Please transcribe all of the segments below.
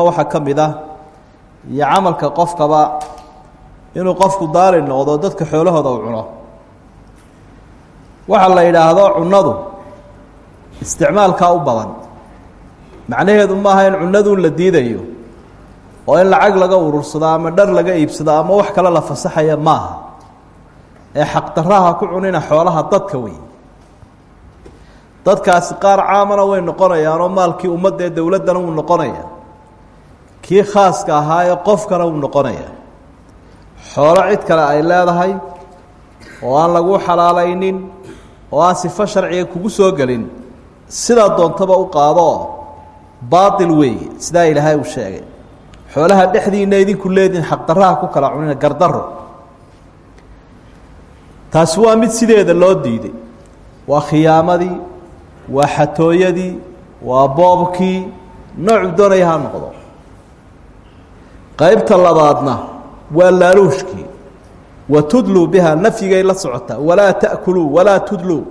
waxaa ka mid ah iyo camalka qofkaba inuu qofku daali noqdo dadka xoolahooda u cuno. Waxaa la yidhaahdo cunadu isticmaalkaa u badan. Macnaheedu maaha in cunadun la diidayo oo in lacag laga urursado ama dhar laga iibsado ama wax kale la fasaxaya maaha ee xaqdaraha ku cunina xoolaha dadka wey dadkaasi qaar caamana way noqonayaanoo maalkii ummadda ee dowladdana wuu noqonaya kii khaaska ahaa ee qofkana wuu noqonaya. Xoolo cid kale ay leedahay oo aan lagu xalaalaynin oo aan sifo sharciga kugu soo gelin sidaa doontaba u qaado oo baatil weeye sidaa ilaahay uu sheegay. Xoolaha dhexdiina idinku leediin xaqdaraha ku kala cunina gardaro taasi waa mid sideeda loo diiday. Waa khiyaamadii waa xatooyadii waa boobkii noocu doonaya noqdo qaybta labaadna waa laaluushkii wa tudluu biha nafyigay la socotaa walaa ta'kuluu walaa tudluu.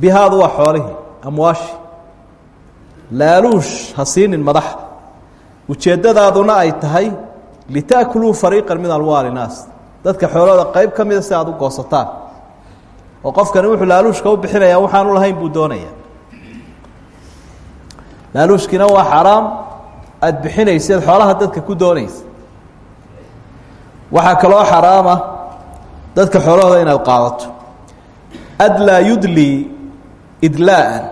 Bihaadu waa xoolihii amwaashi. Laaluush ha siinin madaxda ujeeddadaaduna ay tahay lita'kuluu fariiqan min alwaali naas. Dadka xoolahooda qayb ka mida si aad u goosataan. Oo qofkani wuxuu laaluushka u bixinayaa waxaanu lahayn buu doonaya laaluushkiina waa xaraam aada bixinayseed xoolaha dadka ku doonaysa. Waxaa kaloo xaraama dadka xoolahooda inaad qaadato. Adlaa yudlii idlaa'an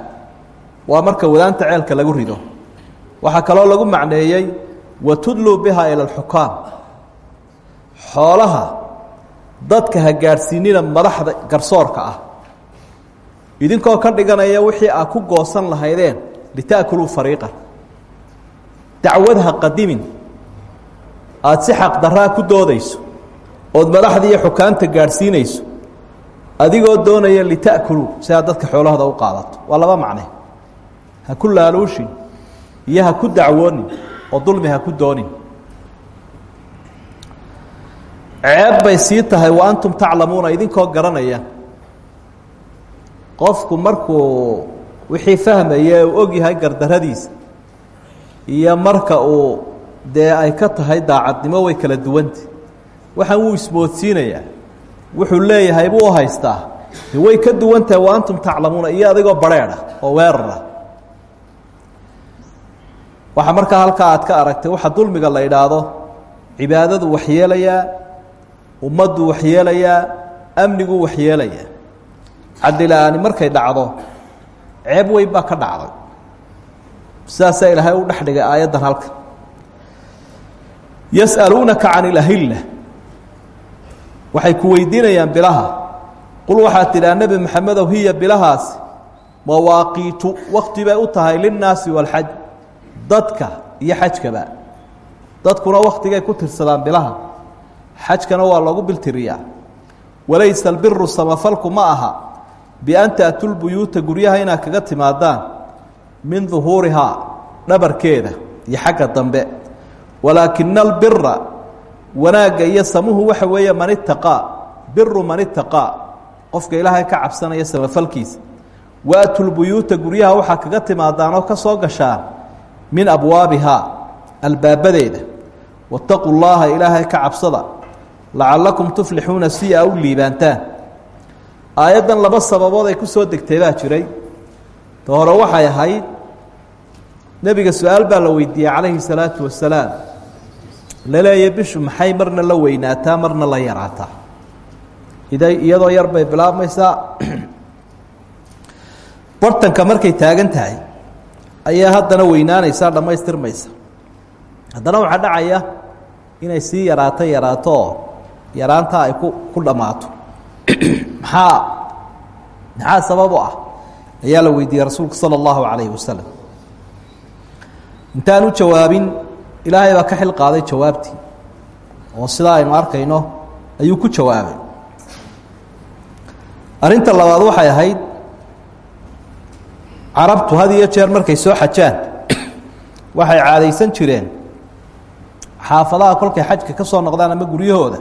waa marka wadaanta ceelka lagu rido. Waxaa kaloo lagu macneeyey wa tudluu biha ila alxukaam. Xoolaha dadka ha gaadhsiinina madaxda garsoorka ah. Idinkoo ka dhiganaya wixii aad ku goosan lahaydeen lita'kuluu fariiqan dacwad ha qadimin aada si xaqdaraa ku doodayso ood madaxda iyo xukaamta gaadhsiinayso adigoo doonaya lita'kuluu si aad dadka xoolahooda u qaadato. Waa laba macne. Ha ku laaluushin iyo ha ku dacwoonin oo dulmi ha ku doonin. Ceeb bay sii tahay wa antum taclamuuna idinkoo garanaya. Qofku markuu wixii fahmaya uu og yahay gardaradiisa iyo marka uu dee ay ka tahay daacadnimo way kala duwanta waxaan wuu ismoodsiinayaa wuxuu leeyahay buu haystaa. Way ka duwan tahay wa antum taclamuuna iyo adigoo bareedha oo weerara waxaa markaa halkaa aad ka aragtay waxa dulmiga la idhaahdo cibaadadu waxyeelayaa ummaddu waxyeelayaa amnigu waxyeelayaa cadila-aani markay dhacdo ceeb weyn baa ka dhacday sidaasaa ilaahay u dhex dhigay aayaddan halka yas'aluunaka can ilahilla waxay ku weydiinayaan bilaha. Qul waxaad tidhaha nebi maxamedow hiya bilahaasi mawaaqiitu wakti bay u tahay linnaasi walxaj dadka iyo xajkaba. Dadkuna waktigay ku tirsadaan bilaha. Xajkana waa loogu biltiriyaa. Walaysa albiru samafalku ma aha. Bian ta'tu lbuyuuta guryaha kaga timaadaan min duhuurihaa dhabarkeeda iyo xagga dambe. Walaakina albira wanaagga iyo samuhu waxa weeye man itaqaa biru man itaqaa qofka ilaahay ka cabsanaya samafalkiisa waatu lbuyuuta guryaha waxaa kaga timaadaan oo ka soo gashaan min abwaabihaa albaabadeeda. Waataquu llaaha ilaahay ka cabsada lacalakum tuflixuuna si aa u liibaantaan. Aayaddan laba sababood ay ku soo degtay baa jiray. Ta hore waxay ahayd nebiga su'aal baa la weydiiyey calayhi salaatu wasalaam la leeya bishu maxay marna la weynaataa marna la yaraataa? Iday iyadoo yar bay bilaabmaysaa. Bartanka markay taagan tahay ayaa haddana weynaanaysaa dhammaystirmaysa. Haddana waxaa dhacaya inay sii yaraato yaraato oo yaraantaa ay ku ku dhammaato. Maxaa maxaa sabab u ah? Ayaa la weydiiyey rasuulku sala allahu calayhi wasalam intaan u jawaabin ilaahay baa ka xil qaaday jawaabtii. Oo sidaa aynu arkayno ayuu ku jawaabay. Arrinta labaad waxay ahayd carabtu had iyo jeer markay soo xajaan waxay caadaysan jireen xaafadaha kolkay xajka ka soo noqdaan ama guryahooda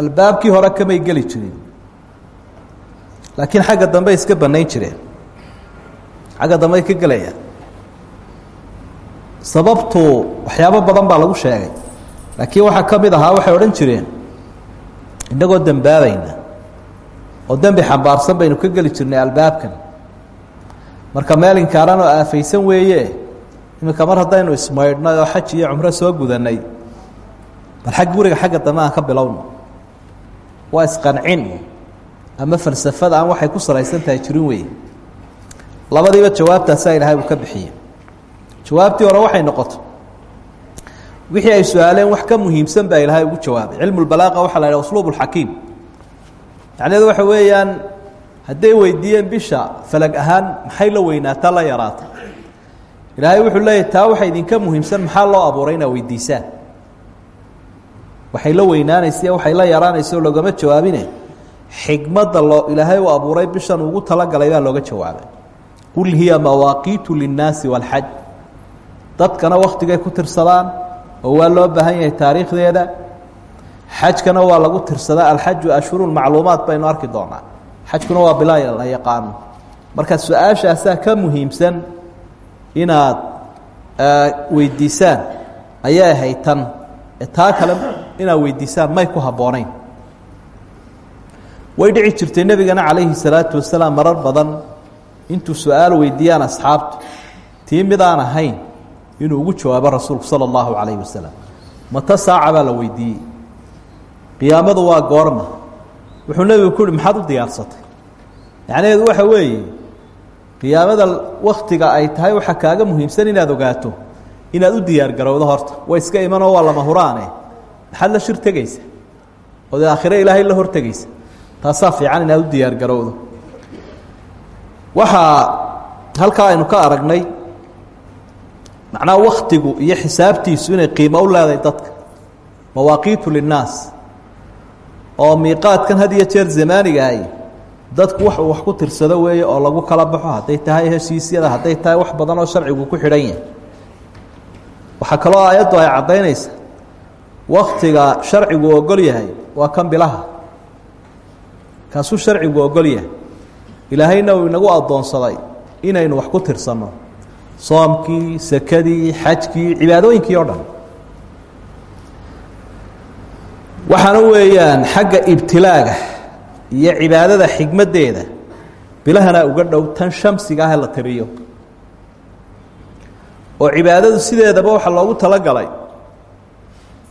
albaabkii hore kamay geli jirin. Laakiin xagga dambe iska banayn jireen. Xagga dambe ka gelayaan sababtu waxyaabo badan baa lagu sheegay. Laakiin waxaa ka mid ahaa waxay odhan jireen innagoo dembaabayna oo dembi xambaarsan baynu ka geli jirnay albaabkan. Marka meel inkaaran oo aafaysan weeye iminka mar haddaynu ismaydhnay oo xaj iyo cumro soo gudanay bal xag guriga xagga dambe ka bilowno. Waa isqancin ama falsafada aan waxay ku salaysan tahay jirin wey labadiiba jawaabtaasaa ilaahay uu ka bixiyey jawaabtii hore waxay noqoto. Wixii ay su'aaleen wax ka muhiimsan baa ilaahay ugu jawaabay. Cilmu lbalaaqa waxaa la yhaha usluub اlxakiim macnaheedu waxa weeyaan hadday weydiiyeen bisha falag ahaan maxay la weynaataa la yaraata. Ilaahay wuxuu leeyahy taa waxa idinka muhiimsan maxaa loo abuuray inaa weydiisaan waxay la weynaanaysa waxay la yaraanaysa loogama jawaabine xikmadda loo ilaahay uu abuuray bishan ugu talagalay baa looga jawaabay. Qul hiya mawaaqiitu linnaasi wاlxaj dadkana waktigay ku tirsadaan oo waa loo baahan yahay taariikhdeeda. Xajkana waa lagu tirsadaa alxaju ashhuru macluumaat baynu arki doonaa. Xajkuna waa bilaa la yaqaano. Marka su'aashaasaa ka muhiimsan inaad weydiisaan ayay ahayd tan. Taa kale inaad weydiisaan may ku habboonayn. Way dhici jirtay nebigana calayhi salaatu wasalaam marar badan intuu su'aal weydiiyaan asxaabtu. Ahayn inuu ugu jawaabo rasuulku sala allahu calayhi wasalam mata saaca la weydiiyey. Qiyaamadu waa goorma. Wuxuu nebigu ku uhi maxaad u diyaarsatay? Macnaheedu waxa weeye qiyaamada waktiga ay tahay waxaa kaaga muhiimsan inaad ogaato inaad u diyaargarowdo horta. Way iska imanoo waa lama huraane. Maxaad la shir tegaysa? Ood aakhire ilaahay la hortegaysa taasaa fiican inaad u diyaargarowdo waxaa halkaa aynu ka aragnay macnaha waktigu iyo xisaabtiisu inay qiimo u leedahay dadka. Mawaaqiitu linnaas. Oo miiqaadkan had iyo jeer zamaanigaay dadku wax wax ku tirsado weeye oo lagu kala baxo hadday tahay heshiisyada hadday tahay wax badan oo sharcigu ku xidhan yahay. Waxaa kaloo aayaddu ay caddaynaysa waktiga sharcigu ogol yahay waa kan bilaha. Kaasuu sharcigu ogol yahay. Ilaahayna uu inagu addoonsaday inaynu wax ku tirsanno soomkii sakadii xajkii cibaadooyinkii oo dhan. Waxaana weeyaan xagga ibtilaaga iyo cibaadada xigmaddeeda bilahana uga dhow tan shamsiga ah ee la tiriyo. Oo cibaadadu sideedaba waxaa loogu talagalay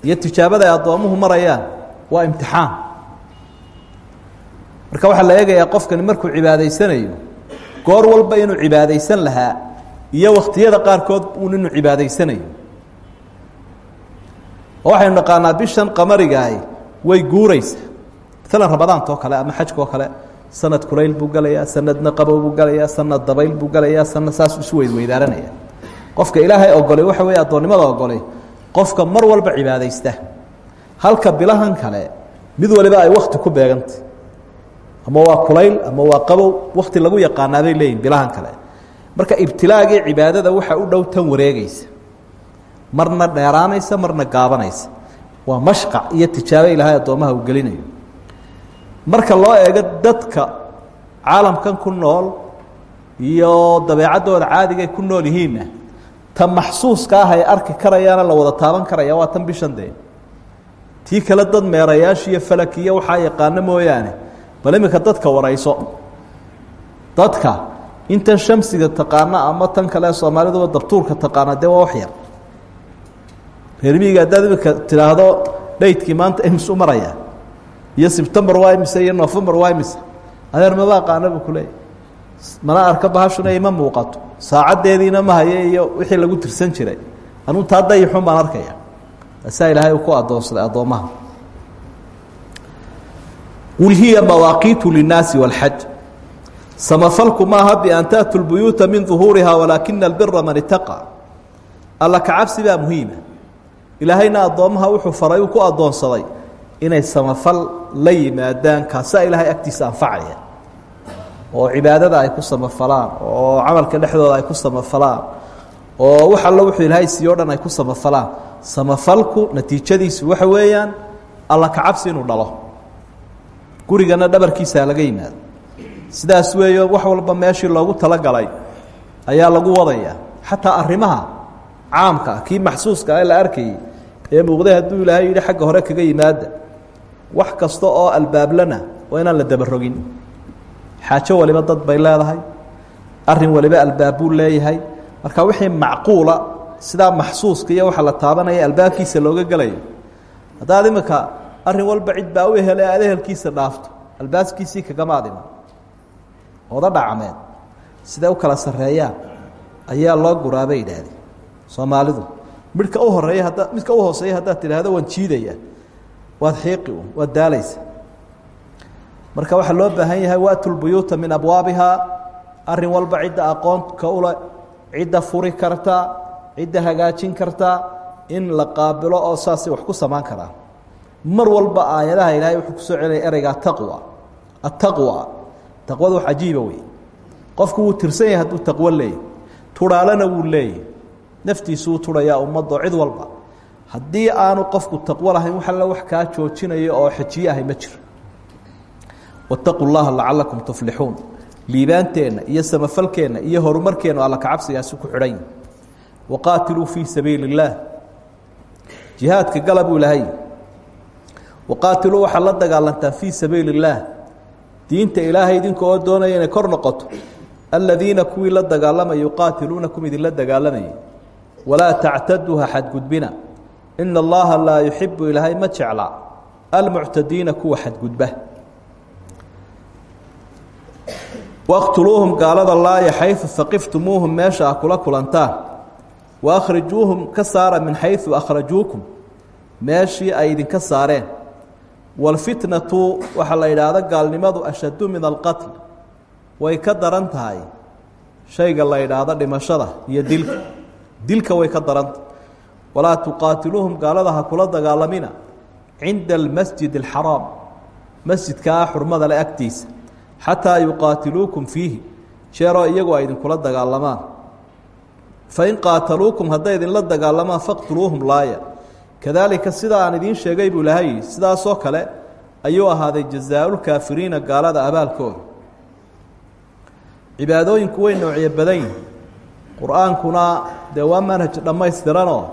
iyo tijaabada ay addoomuhu marayaan waa imtixaan. Marka waxaa la eegayaa qofkani markuu cibaadaysanayo goor walba inuu cibaadaysan lahaa iyo wakhtiyada qaarkood uun inuu cibaadaysanayo. Oo waxaynu naqaanaa bishan qamarigaahi way guuraysaa maalan ramadaanta oo kale ama xajka oo kale sanad kulayl buu gelayaa sanadna qabow buu gelayaa sanad dabayl buu gelayaa sanad saas isu weydweydaaranaya qofka ilaahay ogolay waxa weeye addoonnimada ogolay qofka mar walba cibaadaysta. Halka bilahan kale mid waliba ay wakti ku beegantay. Ama waa kulayl ama waa qabow wakti lagu yaqaanaaday leeyihiin bilahan kale marka ibtilaagii cibaadada waxa u dhow tan wareegaysa. Marna dheeraanaysa marna gaabanaysa. Waa mashqac iyo tijaabo ilaahay addoommaha uu gelinayo. Marka loo eego dadka caalamkan ku nool iyo dabeecaddooda caadigay ku nool yihiinna ta maxsuuska ah ay arki karayaana la wada taaban karaya waa tan bishan dee. Tii kale dad meerayaasha iyo falakiyo waxaa yaqaano mooyaane bal iminka dadka warayso. Dadka intan shamsiga taqaana ama tan kale soomaaliduba dabtuurka taqaana dee waa wax yar. Reermiyiga haddaad iminka tidhaahdo dhaydkii maanta imis u maraya iyo sebtembar waa imise iyo nofembar waa imise adeer maba aqaana buu kuleeyahy mana arka bahashuna ima muuqato. Saacaddeediina ma haye iyo wixii lagu tirsan jiray. Anuu taa dayixun baan arkaya. Taasaa ilaahay uu ku addoonsaday addoommaha qul hiya mawaaqiitu linnaasi wاlxaj samafalku maaha bian taatu lbuyuuta min duhuurihaa walaakina albira man itaqaa alla kacabsi baa muhiima. Ilaahayna addoommaha wuxuu faray uu ku addoonsaday inay samafal la yimaadaan kaasaa ilaahay agtiisa anfacaya. Oo cibaadada ay ku samafalaan oo camalka dhexdooda ay ku samafalaan oo wax allo wuxuu ilaahay siiyo o dhan ay ku samafalaan. Samafalku natiijadiisu waxa weeyaan alla kacabsi inuu dhalo. Gurigana dhabarkiisaa laga yimaado sidaas weeyo wax walba meeshii loogu talagalay ayaa lagu wadaya. Xataa arrimaha caamka ah kii maxsuuska ah la arkayey ee muuqday hadduu ilaahay yidhi xagga hore kaga yimaada wax kasta oo albaablana waa inaan la dabarogin xaajo waliba dad bay leedahay. Arin waliba albaab buu leeyahay. Marka wixii macquula sidaa maxsuuska iyo waxa la taabanaya albaabkiisa looga gelayo haddaad imika arrin walba cid baa u ehele aad ehelkiisa dhaafto albaabkiisii kagama adima oda dhacmeed siday u kala sareeyaan ayaa loo guraabay idhaahdeen soomaalidu midhka u horreeya hadda midka u hooseeya haddaad tidhaahdo waan jiidaya. Waad xiiqi waad daalaysa. Marka waxaa loo baahan yahay waatu lbuyuuta min abwaabihaa arrin walba cidda aqoonka ule cidda furi karta cidda hagaajin karta in la qaabilo oo saasay wax ku samaan karaa. Mar walba aayadaha ilaahay wuxuu ku soo celaya ereyga taqwa. Attaqwa taqwada wax cajiiba wey qofku wuu tirsan yahay hadduu taqwo leeyahy turhaalana wuu leeyahy naftiisuu turhayaa ummaddo cid walba. Haddii aanu qofku taqwo lahayn wax alla wax kaa joojinayo oo xejiye ma jiro wattaquu llaha lacalakum tuflixuun iyo samafalkeenna iyo horumarkeennu alla kacabsigaasi ku xidhan. Yahi waqaatiluu fii sabiili اllaah jihaadka gala buu ilahay waqaatiluu waxaad la dagaalantaa fii sabiili diinta ilaahay idinka oo doonaya inay kor noqoto. Aladiina kuwii la dagaalamaya yuqaatiluunakum idinla dagaalamayay walaa tactaduu ha xadgudbina. Ina allaha laa yuxibu ilaahay ma jecla almuctadiina kuwa xadgudba. Waqtuluuhum gaalada laaya xayu haqiftumuuhum meesha ah kula kulantaan wakhrijuuhum ka saara min xayu akhrajuukum meeshii ay idinka saareen waalfitnatu waxaa la yidhaahda gaalnimadu ashaddu min alqatl. Way ka daran tahay. Shayga la yidhaahdo dhimashada iyo dilka. Dilka way ka daranta walaa tuqaatiluuhum gaalada ha kula dagaalamina cinda almasjid alxaraam. Masjidkaa xurmada le agtiisa. Xataa yuqaatiluukum fiihi. Jeeroo iyagu ay idinkula dagaalamaan. Fain qaataluukum hadday idinla dagaalamaan faqtuluuhum laaya kadaalika sida aan idiin sheegay buu yidhi sidaasoo kale ayuu ahaaday jazaaulkaafiriina gaalada abaalkooda. Cibaadooyinku way noocyo badan yihiin qur'aankuna dee waa manhaj dhammaystiranoo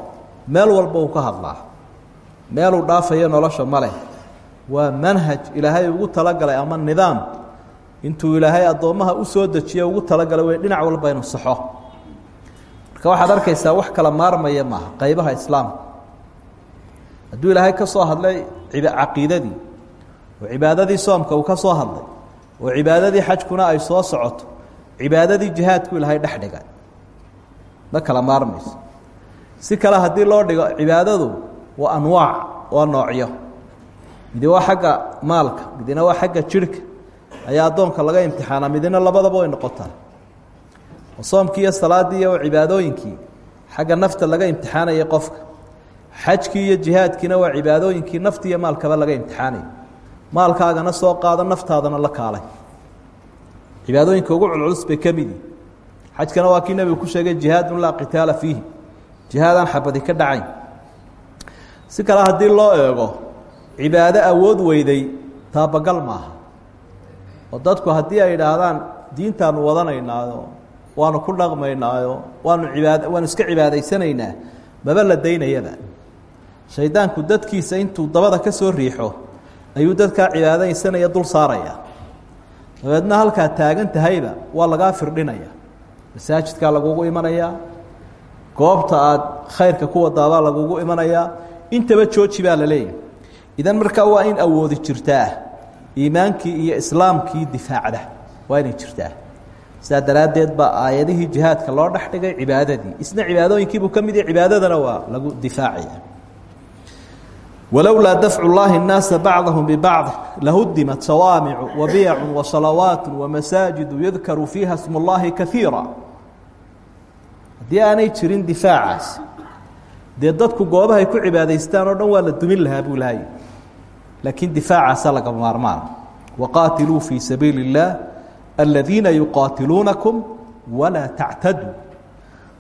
meel walba uu ka hadlaa. Meeluu dhaafayo nolosha ma waa manhaj ilaahay ugu talagalay ama nidaam intuu ilaahay addoommaha u soo dejiye ugu talagalay wey dhinac walba inu saxo. Marka waxaad arkaysaa wax kala maarmaya maaha qaybaha islaamka hadduu ilaahay ka soo hadlay caqiidadii oo cibaadadii soomka uu ka soo hadlay oo cibaadadii xajkuna ay soo socoto cibaadadii jihaadku ilaahay dhex dhigay ma kala maarmayso. Si kale haddii loo dhigo cibaadadu waa anwaac waa noocyo. Midi waa xagga maalka midina waa xagga jirhka ayaa addoonka laga imtixaanaa midina labadaba way noqotaa. Oo soomkii iyo salaaddii iyo cibaadooyinkii xagga nafta laga imtixaanayay qofka xajkii iyo jihaadkiina waa cibaadooyinkii nafti iyo maalkaba laga imtixaanayay maalkaagana soo qaado naftaadana la kaalay. Cibaadooyinka ugu culculus bay ka midi xajkana waa kii nebigu ku sheegay jihaadun laa qitaala fiihi jihaadaan xabadi ka dhacayn. Si kale haddii loo eego cibaado awood weyday taabagal maaha. Oo dadku haddii ay idhaahdaan diintaanu wadanaynaayo waanu ku dhaqmaynaayo waanu ibaad waanu iska cibaadaysanaynaa maba la daynayaba shaydaanku dadkiisa intuu dabada ka soo riixo ayuu dadkaa cibaadaysanaya dul saaraya. Dabeedna halkaa taagan tahayba waa lagaa firdhinaya. Masaajidkaa lagugu imanayaa goobta aad khayrka ku wadaabaa lagugu imanayaa intaba jooji la leeyahy idan markaa waa in awoodi jirtaa iimaankii iyo islaamkii difaacda waa inay jirtaa. Sidaa daraaddeed baa aayadihii loo dhex cibaadadii. Isna cibaadooyinkiibuu ka mid cibaadadana waa lagu difaacaya walowlaa dafcu llaahi nnaasa bacdahum bibacdi lahudimat sawaamicu wabiyacu wasalawaatu wamasaajidu yudkaru fiiha smullaahi kaiira haddii aanay jirin difaacaas dee dadku goobahay ku cibaadaystaan oo dhan waa la dumin lahaa buu lahay laakiin difaacaasa laga maarmaana waqaatiluu fii sabiili اllaah aladiina yuqaatiluunakum walaa tactaduu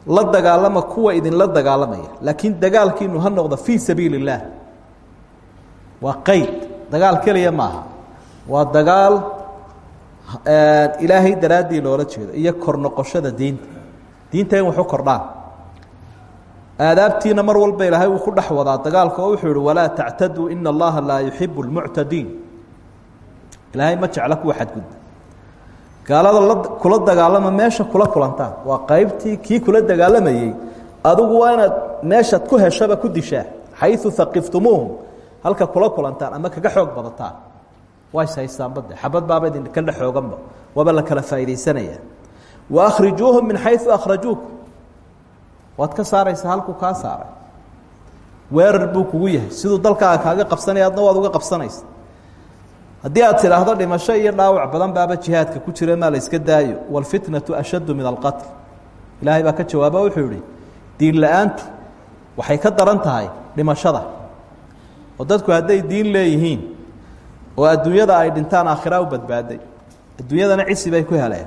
la dagaalama kuwa idinla dagaalamaya laakiin dagaalkiinu ha noqda fii sabiili اllah waa qeyd dagaal keliya maaha. Waa dagaal ilaahay daraaddii loola jeedo iyo kor diinta diinta. In waxu kordhaan. Mar walba ilaahay uu ku dhex dagaalka oo wuxuu walaa tactaduu ina allaha laa yuxibu lmuctadiin ilaahay ma jecla kuwa xadgudba. Gaalada la kula dagaalama meesha kula kulantaan. Waa qaybtii kii kula dagaalamayey. Adigu waa inaad meeshaad ku heshaba ku dishaa xayu haqiftumuuhum halka kula kulantaan ama kaga xoog badataan. Waa ishaystaanbade xabad baaba idinka dhex xooganba. Waaba la kala faa'iidaysanaya. Wa akhrijuuhum min xayu akhrajuukum waad ka saaraysaa halkuu kaa saaray. Weerar buu kugu yahay. Siduu dalkaaga kaaga qabsanaya adna waad uga qabsanaysa. Haddii aad tidhaahdo dhimasho iyo dhaawac badan baaba jihaadka ku jira maa la iska daayo. Wاlfitnaةu ashaddu min alqatl ilaahay baa ka jawaaba wuxuu yihi diin la'aantu waxay ka daran tahay dhimashada oo dadku haday diin leeyihiin oo adduunyada ay dhintaan aakhira u badbaaday adduunyadana cisi bay ku heleen.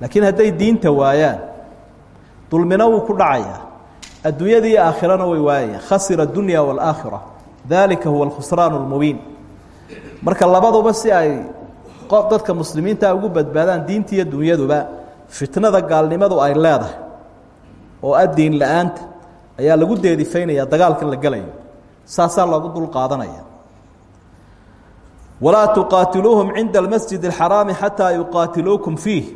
Laakiin hadday diinta waayaan dulmina wuu ku dhacayaa adduunyadii aakhirana way waayayaan khasira dunya waalaakhira dalika huwa alkhusraan اlmubiin marka labaduba si ay dadka muslimiinta ugu badbaadaan diinta iyo dunyaduba fitnada gaalnimadu ay leedahay oo addiin la'aanta ayaa lagu deedifaynayaa dagaalkan la gelayo saasaa loogu dul qaadanaya. Walaa tuqaatiluuhum cinda almasjid اlxaraami xataa yuqaatiluukum fiih.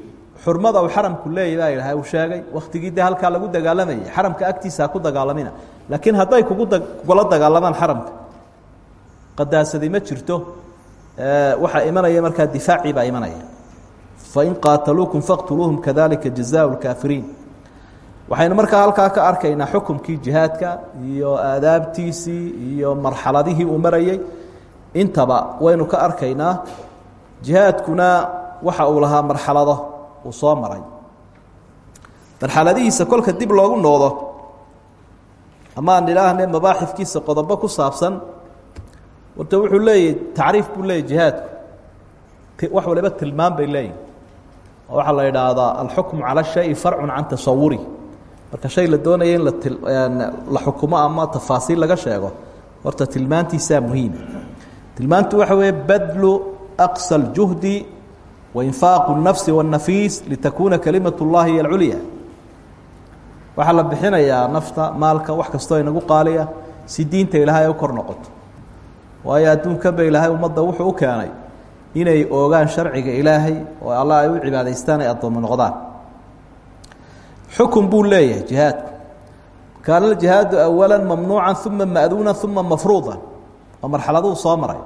Xurmada uu xaramku leeyay ilaahay uu sheegay wakhtigii dee lagu dagaalamayay xaramka agtiisa ku dagaalamina. Laakiin hadday kugu kula dagaalamaan xaramka. Qadaasadi ma jirto waxaa imanaya markaa difaacii baa imanaya. Fain qaataluukum faqtuluuhum kadalika jazaa lkaafiriin waxaynu markaa halkaa ka arkaynaa xukumkii jihaadka iyo aadaabtiisii iyo marxaladihii uu marayey intaba waynu ka arkaynaa jihaadkuna waxa uu lahaa marxalado uu soo maray. Marxaladihiisa kolka dib loogu noqdo amaan idhaahne mabaaxifkiisa qodobo ku saabsan horta wuxuu leeyahy tacriif buu leeyahy jihaadku. Wax waliba tilmaam bay leeyihiin oo waxaa la idhaahdaa alxukmu cala shayi farcun can tasawuri marka shay la doonaya in la xukumo ama tafaasiil laga sheego horta tilmaantiisaa muhiima tilmaantu waxa weeye badlu aqsa اljuhdi wainfaaqu الnafsi wالnafiis litakuuna kalimat اllahi hiy alculya waxaa la bixinayaa nafta maalka wax kastoo inagu qaaliya si diinta ilaahay ay u kor noqoto waayo adduunkanba ilaahay ummadda wuxuu u keenay inay oogaan sharciga ilaahay oo alla ay u cibaadaystaan ay addoomo noqdaan xukun buu leeyahay jihaadku kaana aljihaadu awala mamnuuca uma ma'duuna uma mafruuda oo marxaladuu soo maray.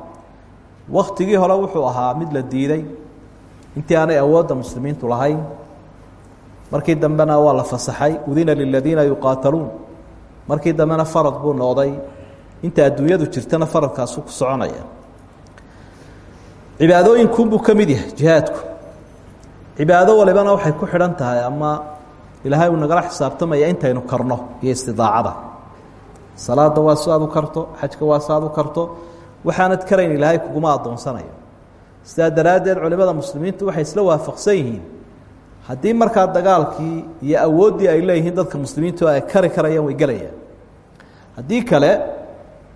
Waktigii hore wuxuu ahaa mid la diiday. Intii aanay awoodda muslimiintu lahayn markii dambena waa la fasaxay udina liladiina yuqaataluun. Markii dambena farad buu noqday inta adduunyadu jirtana faradkaasu ku soconaya. Cibaadooyinkunbuu ka mid yahay jihaadku. Cibaado walibana waxay ku xidhan tahay ama ilaahay uu nagala xisaabtamaya intaynu karno iyo istidaacada. Salaada waa si aad u karto xajka waa si aad u karto waxaanad karayn ilaahay kuguma addoonsanayo. Sidaa daraaddeed culimada muslimiintu waxay isla waafaqsan yihiin haddii markaa dagaalkii iyo awooddii ay leeyihiin dadka muslimiintu ay kari karayaan way gelayaan haddii kale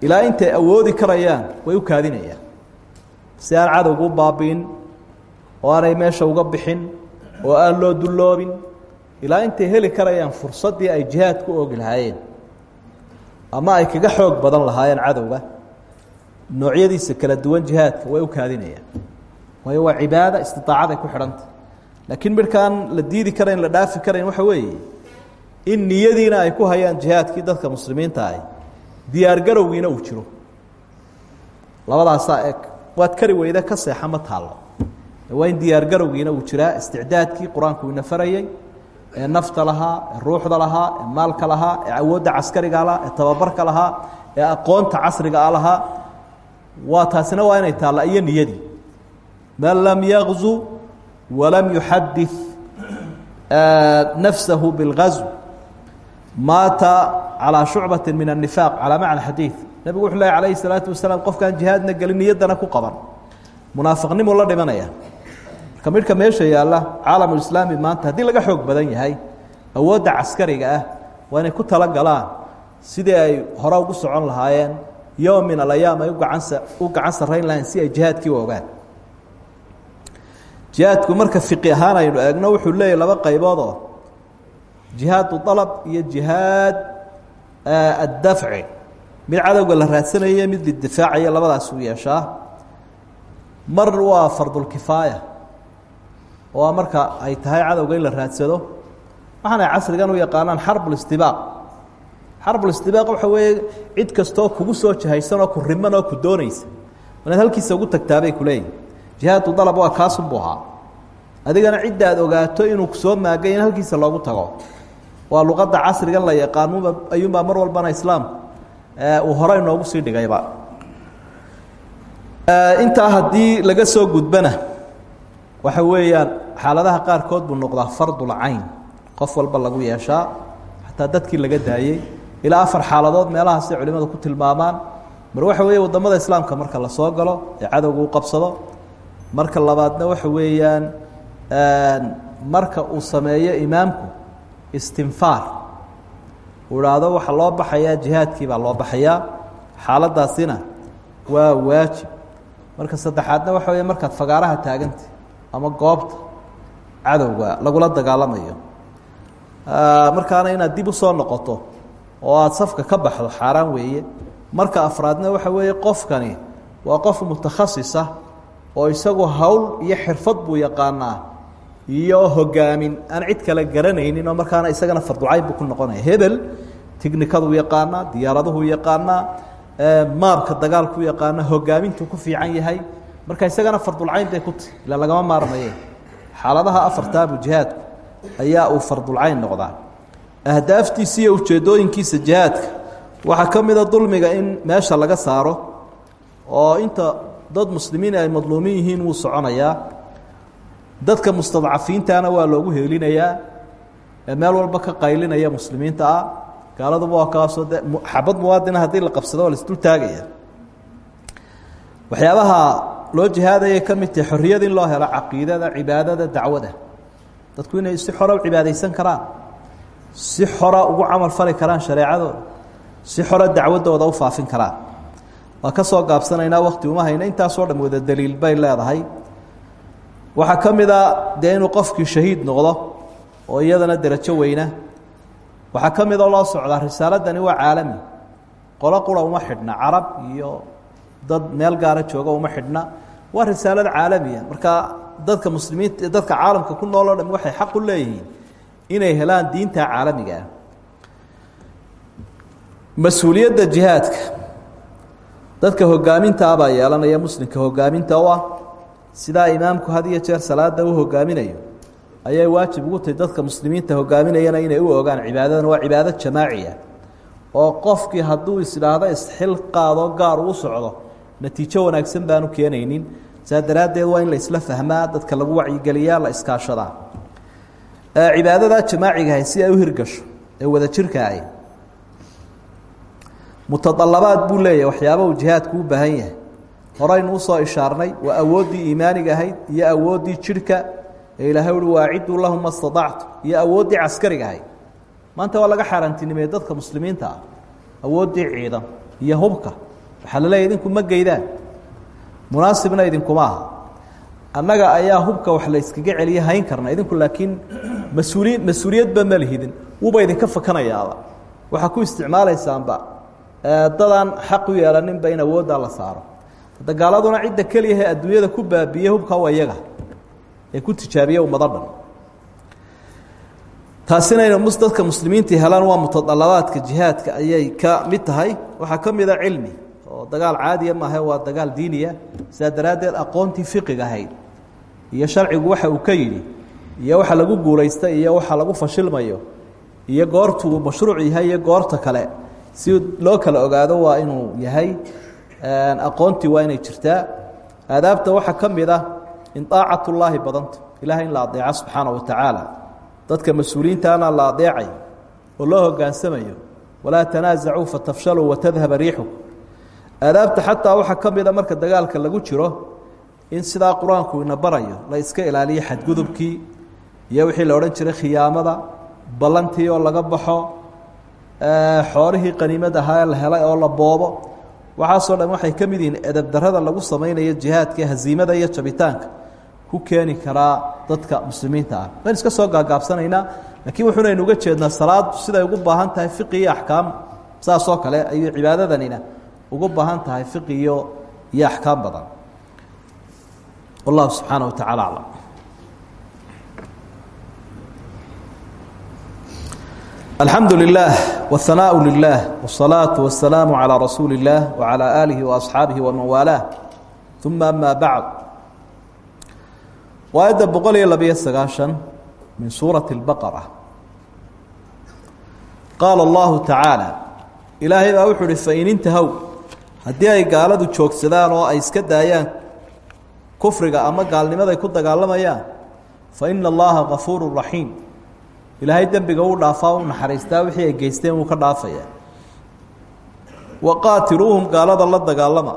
ilaa intay awoodi karayaan way u kaadinayaan. Si aan cadowgu u baabi'in oo aanay meesha uga bixin oo aan loo dulloobin ilaa intay heli karayaan fursaddii ay jihaad ku oogi ama ay kaga xoog badan lahaayeen cadowga noocyadiisa kala duwan jihaadka way u kaadinayaan. Waayo waa cibaada istidaacaday ku xidhanta. Laakiin midhkaan la diidi karayn la dhaafi karayn waxa weeye in niyadiina ay ku hayaan jihaadkii dadka muslimiinta ah diyaargarowgiina uu jiro. Labadaasaa eg waad kari weyda ka seexa ma taallo. Waa in diyaargarowgiina uu jiraa isticdaadkii qur'aanku ina farayey ee nafta lahaa ee ruuxda lahaa ee maalka lahaa ee awoodda caskariga lahaa ee tababarka lahaa ee aqoonta casriga a lahaa waa taasina waa inay taalla iyo niyadii man lam yagzu walam yuxadid nafsahu biاlgazw maata calىa shucbati min الnifaaq calaa macna xadiid nebigu wuxuu leh alayhi الsalaatu wasalaam qofkaan jihaadna gelin niyaddana ku qaban munaafiqnimu la dhimanaya marka midhka meesha yaalla caalamulislaami maanta haddii laga xoog badan yahay awoodda caskariga ah waa inay ku tala galaan sidii ay hore ugu socon lahaayeen yowm min alayaam ay ugacansa u gacan sarrayn lahayn si ay jihaadkii u ogaan. Jihaadku marka fiqi ahaan aynu eegno wuxuu leeyahy laba qayboodoo jihaadu dalab iyo jihaad addafci. Mid cadowga la raadsanayo mid lidifaacayo labadaas uu yeeshaa. Mar waa fardulkifaaya oo marka ay tahay cadowga in la raadsado waxaana casrigan u yaqaanaan xarbulistibaaq xarbulistibaaq waxa weeye cid kastoo kugu soo jahaysan oo ku riman oo ku doonaysa. Inaad halkiisa ugu tagtaabay kuleeyihin jihaadu dalab waa kaasunbuu ahaa. Adigana cidda aad ogaato inuu ku soo maagay in halkiisa loogu tago. Waa luqadda casrigan la yaqaanuba ayuunbaa mar walbana islaamku uu horey noogu sii dhigayba. Intaa haddii laga soo gudbana waxa weeyaan xaaladaha qaarkood buu noqdaa fardulcayn qof walba lagu yeeshaa xataa dadkii laga daayey ilaa afar xaaladood meelahaasay culimadu ku tilmaamaan. Mar waxa weeye waddamada islaamka marka la soo galo ee cadowga u qabsado marka labaadna waxa weeyaan marka uu sameeyo imaamku istinfaar. Uu haahdo loo baxayaa jihaadkii baa loo baxayaa. Xaaladaasina waa waajib. Marka saddexaadna waxa weeye markaad fagaaraha taaganta ama goobta cadowga lagula dagaalamayo. Markaana inaad dib u soo noqoto oo aada safka ka baxdo xaaraan weeye. Marka afraadna waxa weeye qofkani waa qof mutakhasisa oo isagu hawl iyo xirfad buu yaqaanaa iyo hogaamin. Aan cid kale garanaynin oo markaana isagana farducayn buu ku noqonaya. Hebel tignikaduu yaqaanaa diyaaraduhu yaqaanaa maabka dagaalku yaqaana hogaamintuu ku fiican yahay marka isagana fardulcayn bay ku tahi ila lagama maarmaye. Xaaladaha afartaabu jihaadku ayaa uu fardulcayn noqdaa. Ahdaaftiisa iyo ujeedooyinkiisa jihaadka waxaa ka mida dulmiga in meesha laga saaro oo inta dad muslimiin ay madluumin yihiin wuu soconayaa. Dadka mustadcafiintana waa loogu heelinayaa ee meel walba ka qaylinaya muslimiinta ah. Gaaladuba waa kaasoo de xabad muwaadina haddii la qabsado waa laisdul taagaya. Waxyaabaha loo jihaadayay ka mid tahay xorriyad in loo helo caqiidada cibaadada dacwada. Dadku inay si xora u cibaadaysan karaan si xora ugu camal fali karaan shareecadooda si xora dacwadooda u faafin karaan. Waa ka soo gaabsanaynaa wakti uma hayna intaasoo dham wada daliil bay leedahay. Waxaa ka mid a dee inuu qofkii shahiid noqdo oo iyadana derajo weyna. Waxaa ka midoo loo socdaa risaaladani waa caalami. Qolo qura uma xidhna carab iyo dad meel gaara jooga uma xidhna. Waa risaalad caalamiya marka dadka muslimiinta dadka caalamka ku nool o dham waxay xaq u leeyihiin inay helaan diinta caalamiga ah. Mas'uuliyadda dadka hogaamintaa baa yeelanaya muslimka hogaaminta u ah sidaa imaamku had jeer salaada u hogaaminayo ayay waajib ugu tahay dadka muslimiinta hogaaminayana inay u ogaan cibaadadan waa cibaado jamaaciya oo qofkii hadduu isdhaahdo isxil qaado gaar uu socdo natiijo wanaagsan baanu keenaynin. Saa daraaddeed waa in la isla fahmaa dadka lagu wacyigeliyaa la iskaashadaa. Cibaadadaa jamaacigahay si ay u hirgasho ee wada jirka ay mutadalabaad buu leeyahay waxyaaba uu jihaadku u baahan yahay. Horaynu u soo ishaarnay waa awooddii iimaaniga ahayd iyo awooddii jidhka. Ee ilaahay uhi waaciduu lahum ma staactu iyo awooddii caskariga ahayd. Maanta waa laga xaaraantinimeye dadka muslimiinta ah. Ciidan iyo hubka waxaa la leeyahy idinku ma geydaan munaasibna idinkuma aha. Annaga ayaa hubka wax la yskaga celiya hayn karna idinku laakiin mas'uuliy mas'uuliyadba ma lihidin. Wuuba idinka fakanayaaba. Waxaa ku isticmaalaysaanba dadaan xaq u yeelaninba in awooddaa la saaro. Hadda gaaladuna cidda keliyahe adduunyada ku baabiye hubka waa iyaga. Ee ku tijaabiye ummado dhan. Taasina ina mus dadka muslimiintii helaan waa mutadalabaadka jihaadka ayay ka mid tahay. Waxaa ka mida cilmi oo dagaal caadiya maahe waa dagaal diiniya. Sidaa daraaddeed fiqiga ahayd iyo sharcigu waxa uu ka yidhi iyo waxa lagu guulaystay iyo waxa lagu fashilmayo iyo goortuu mashruuc yahay iyo goorta kale. Si loo kala ogaado waa inuu yahay aqoontii waa inay jirtaa. Aadaabta waxaa ka ah in aacat ullaahi badanta ilahay la adeeco subxaana wa tacaala. Dadka mas'uuliyiintaana la adeecayo oo loo hogaansamayo walaa tanaasacuu fatafshaluu watadhaba riixukum aadaabta xataa waxaa ka mida marka dagaalka lagu jiro in sidaa qur'aanku ina barayo la iska ilaaliyo xadgudubkii iyo wixii la odhan jiray khiyaamada ballantii oo laga baxo xoolihii qaniimad ahaa la helay oo la boobo. Waxaasoo dhan waxay ka mid yihiin edabdarada lagu samaynayo jihaadka haziimada iyo jabitaanka ku keeni karaa dadka muslimiinta ah. Waan iska soo gaagaabsanaynaa laakiin wuxuunaynu uga jeednaa salaadu siday ugu baahan tahay fiqi iyo axkaam saasoo kale ayuu cibaadadanina ugu baahan tahay fiqi iyo iyo axkaam badan wallahu subxaana wa tacala aclam alxamdu lilah wاhanaaء lilah wالsalaaةu waالsalaamu calىa rasuuli اllah wعalى aalihi waasxaabihi waman waalaah uma ama bacd waayadda boqol iyo labiyo sagaashan min suuraةi اlbaqara qaala allahu tacaala ilaahay baa wuxuu uhi fain intahow haddii ay gaaladu joogsadaan oo ay iska daayaan kufriga ama gaalnimaday ku dagaalamayaan fa ina allaha gafuuru raxiim ilaahay dembiga uu dhaafaa u naxariistaa wixii ay geysteen wuu ka dhaafayaa wa qaatiluuhum gaalada la dagaalama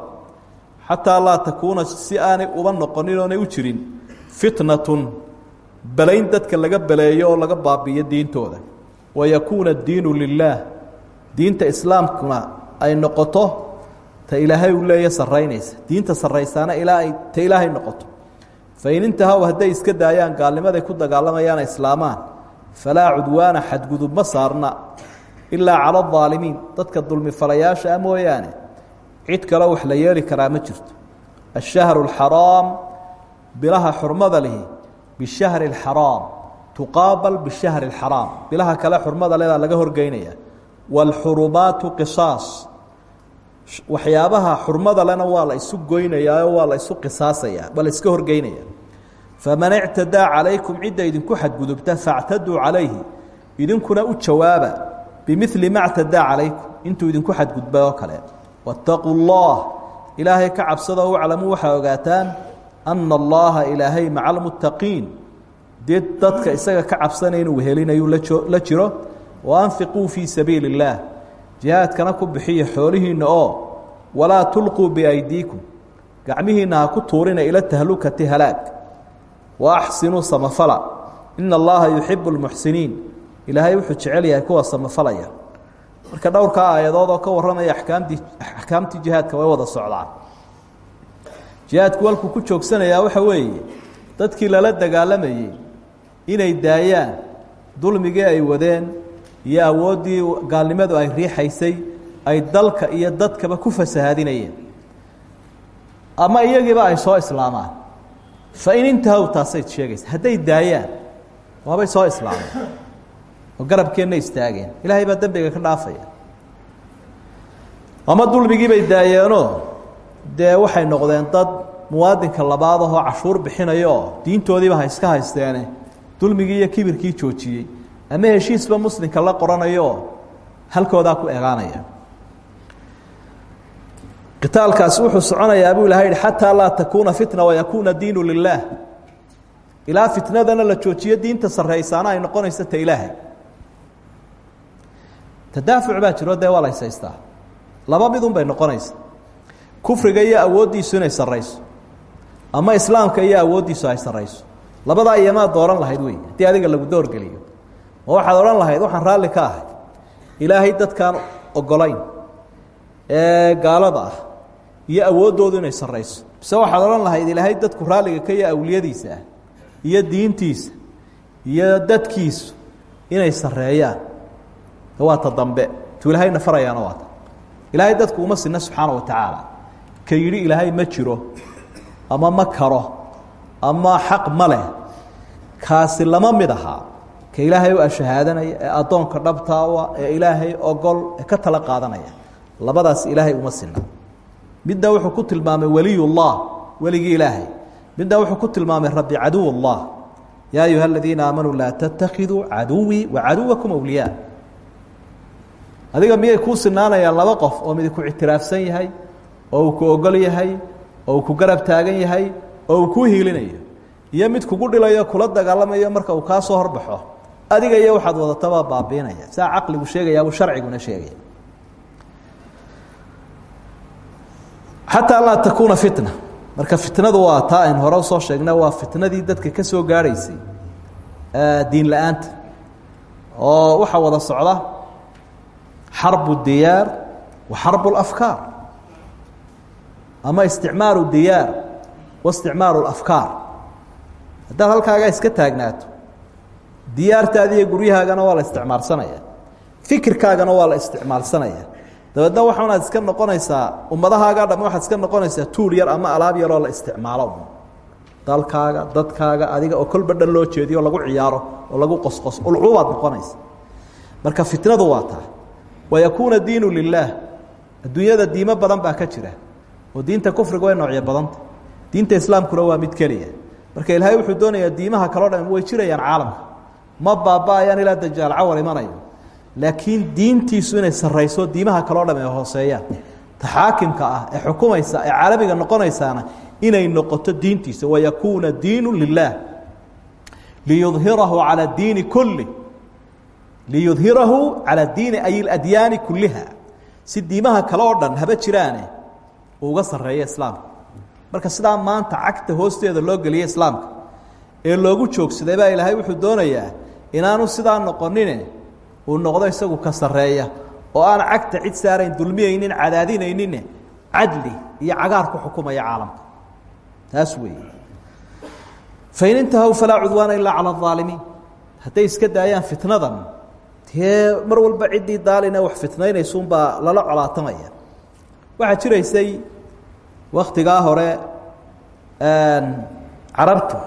xataa laa takuuna si aanay uba noqonin oonay u jirin fitnatun belayn dadka laga beleeyo oo laga baabi'iyo diintooda. Wayakuuna addiinu lilaah diinta islaamkuna ay noqoto ta ilaahay u leeya saraynaysa diinta saraysaana ilaa ta ilaahay noqoto. Fain intahaw hadday iska daayaan gaalnimaday ku dagaalamayaan islaamaan falaa cudwaana xadgudub ma saarna. Ilaa cala adaalimiin dadka dulmifalayaasha a mooyaane cid kale wax la yeeli karaa ma jirto. Ashahru alxaraam bilaha xurmada lihi bishahri alxaraam tuqaabal bishahri alxaraam bilaha kale xurmada leedaa laga horgeynaya waalxurumaatu qisaas waxyaabaha xurmada lena waa la isu goynayaa oo waa la isu qisaasaya waa la iska horgeynaya faman ictadaa calaykum cidda idinku xadgudubta factaduu calayhi idinkuna u jawaaba bimili ma ctadaa calaykum intuu idinku xadgudbay oo kale waاtaquu اllah ilaahay ka cabsado waclamuu waxaa ogaataan ana allaha ilaahay maca almuttaqiin dee dadka isaga ka cabsanaya inuu wehelinayu la jiro waanfiquu fii sabiili اllah jihaadkana ku bixiya xoolihiinna oo walaa tulquu biaydiikum gacmihiinna ha ku tuurina ila tahlukati halaag. Wa axsinuu samafala. Ina allaha yuxibu lmuxsiniin ilaahay wuxuu jecel yahay kuwa samafalaya. Marka dhowrkaa aayadood oo ka warramaya akaamtii axkaamtii jihaadka way wada socdaan. Jihaadku walkuu ku joogsanayaa waxa weeye dadkii lala dagaalamayey inay daayaan dulmigii ay wadeen iyo awooddii gaalnimadu ay riixaysay ay dalka iyo dadkaba ku fasahaadinayeen. Ama iyagiiba ay soo islaamaan. Fain intahow taasay sheegaysa. Hadday daayaan waabay soo islaameen. Oo garabkeenna istaageen. Ilaahay baa dembiga ka dhaafaya. Ama dulmigii bay daayeenoo dee waxay noqdeen dad muwaadinka labaad ahoo cashuur bixinaya oo diintoodiiba ha iska haysteene. Dulmigii iyo kibirkii joojiyey ama heshiisba muslimka la qoranayo oo halkoodaa ku egaanaya qitaalkaasi wuxuu soconayaa buu ilahay hi xataa laa takuuna fitna wayakuuna diinu lilaah ilaa fitnadana la joojiyo diinta sarreysaana ay noqonayso ta ilaahay. Tadaafuc baa jiro dee waa laba midun bay noqonaysa. Kufriga iyo awooddiisu inay sarrayso ama islaamka iyo awooddiisu ay sarrayso. Labadaa iyamaa dooran lahayd wey haddii adiga lagu doorgeliyo ma waxaad odhan lahayd waxaan raalli ka ahay ilaahay dadkaan ogolayn ee gaalada ah iyo awooddoodu inay sarrayso. Mise waxaad odhan lahayd ilaahay dadku raalliga ka iyo awliyadiisa ah iyo diintiisa iyo dadkiisu inay sarreeyaan. Waa ta dambe tu ilaahayna farayaana waa ta ilaahay dadku uma sinna subxaana wa tacaala. Ka yidhi ilaahay ma jiro ama ma karo ama xaq ma leh kaasi lama mid ahaa ka ilaahay u ashahaadanaya ee addoonka dhabtaawa ee ilaahay ogol ka tala qaadanaya. Labadaas ilaahay uma sinna. Midna wuxuu ku tilmaamay weliyullah weligii ilaahay. Midna wuxuu ku tilmaamay rabbi caduw اllah yaa ayuha aladiina aamanuu laa tatakiduu caduwii wa caduwakum awliyaa. Adiga miyay kuu sinaanayaan laba qof oo mid ku ictiraafsan yahay oo ku ogol yahay oo ku garab taagan yahay oo uu kuu iyo mid kugu dhilayo kula dagaalamayo marka uu kaa soo horbaxo adiga iyo waxaad wadatabaa baabiinaya. Saa caqligu sheegayaabuu sharciguna sheegaya. Xataa laa takuuna fitna. Marka fitnadu waa taa aynu hore u soo sheegna waa fitnadii dadka ka soo gaadhaysay diin la'aanta. Oo waxaa wada socda xarbu diyaar wa xarbu اlafkaar ama isticmaalu diyaar wa isticmaalu اlafkaar haddaad halkaagaa iska taagnaato diyaartaadi iyo guryahaagana waa la isticmaalsanaya. Fikirkaagana waa la isticmaalsanaya. Dabeedna waxaanaad iska noqonaysaa ummadahaaga dham waxaad iska noqonaysaa tuul yar ama alaab yaroo la isticmaalo. Dalkaaga dadkaaga adiga oo kolba dhan loo jeediyo lagu ciyaaro oo lagu qosqos ulcubaad noqonaysa marka fitnadu waa taa wayakuuna diinu lilaah adduunyada diimo badan baa ka jira oo diinta kufriga way noocyo badanta diinta islaamkuna waa mid keliya. Marka ilaahay wuxuu doonayaa diimaha kaleo dhan way jirayaan caalamka ma baaba-ayaan ilaa dajaal cawar imanayo. Laakiin diintiisu inay sarrayso diimaha kaloo dham ee hooseeyaan. Taxaakimka ah ee xukumaysa ee caalamiga noqonaysaana inay noqoto diintiisa. Wayakuuna diinu lilaah liyudhirahu calaa diini kulli. Liyudhirahu calaa diini ay adyaani kulliha. Si diimaha kale oo dhan haba jiraane uu uga sarreeyo islaamka. Marka sidaa maanta cagta hoosteeda loo geliya islaamka. Ee loogu joogsaday baa ilaahay wuxuu doonayaa inaanu sidaa noqonine uu noqdo isagu ka sareeya oo aan cagta cid saarayn dulmiyeynin cadaadinaynine cadli iyo cagaar ku xukumaya caalamka. Taas wey fain intahaw falaa cudwaana ilaa cala aalimiin hadday iska daayaan fitnadan dee mar walba ciddii daalina wax fitnaynaysuunbaa lala colaatamaya waxaa jiraysay waktigaa hore carabtu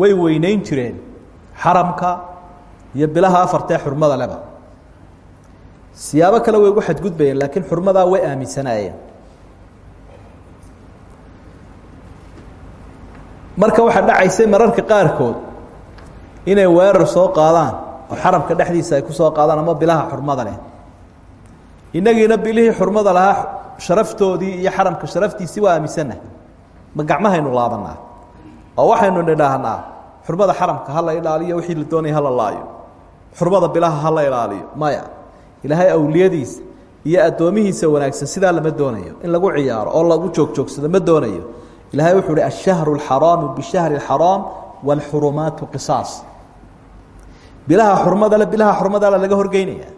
way weynayn jireen xaramka iyo bilaha afartee xurmada leba. Siyaabo kale way ugu xadgudbayeen laakiin xurmadaa way aaminsanaayeen. Marka waxaa dhacaysay mararka qaarkood inay weerar soo qaadaan oo xaramka dhexdiisa ay ku soo qaadaan ama bilaha xurmada leh. Innagiina bilihii xurmada lahaa sharaftoodii iyo xaramka sharaftiisii waa aaminsanah ma gacmahaynu laabanaa oo waxaynu nidhaahnaa xurmada xaramka hala ilaaliyo wixii la doonaya hala laayo xurmada bilaha hala ilaaliyo maya ilaahay awliyadiisa iyo addoomihiisa wanaagsan sidaa lama doonayo in lagu ciyaaro oo lagu joogjoogsado ma doonayo ilahay wuxuu uhi ashahru اxaraamu bishahri اxaraam wاlxurumaatu qisaas bilaha xurmadale bilaha xurmadale laga horgeynaya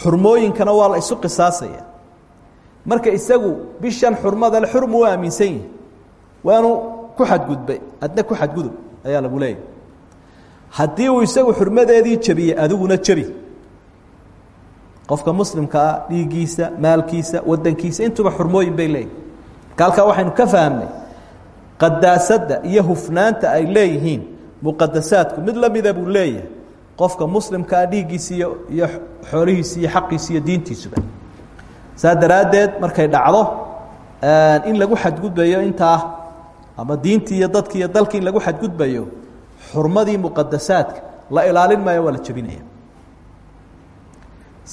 xurmooyinkana waa la isu qisaasaya marka isagu bishan xurmadale xurmu u aaminsan yihi waanu ku xadgudbay adna ku xadgudub ayaa lagu leeyahy haddii uu isagu xurmadeedii jebiyey adiguna jebi. Qofka muslimkaa dhiiggiisa maalkiisa wadankiisa intuba xurmooyin bay leeyihiin marka halkaa ka fahamnay qadaasadda iyo hufnaanta ay leeyihiin muqadasaadku mid lamida buu leeyahay. Qofka muslimkaa dhiiggiisa iyo iyo iyo xaqiisa iyo diintiisuba. Saa daraaddeed markay dhacdo in lagu xadgudbayo intaa ama diintii iyo dadki iyo dalki in lagu xadgudbayo xurmadii muqadasaadka la ilaalin maayo waa la jebinaya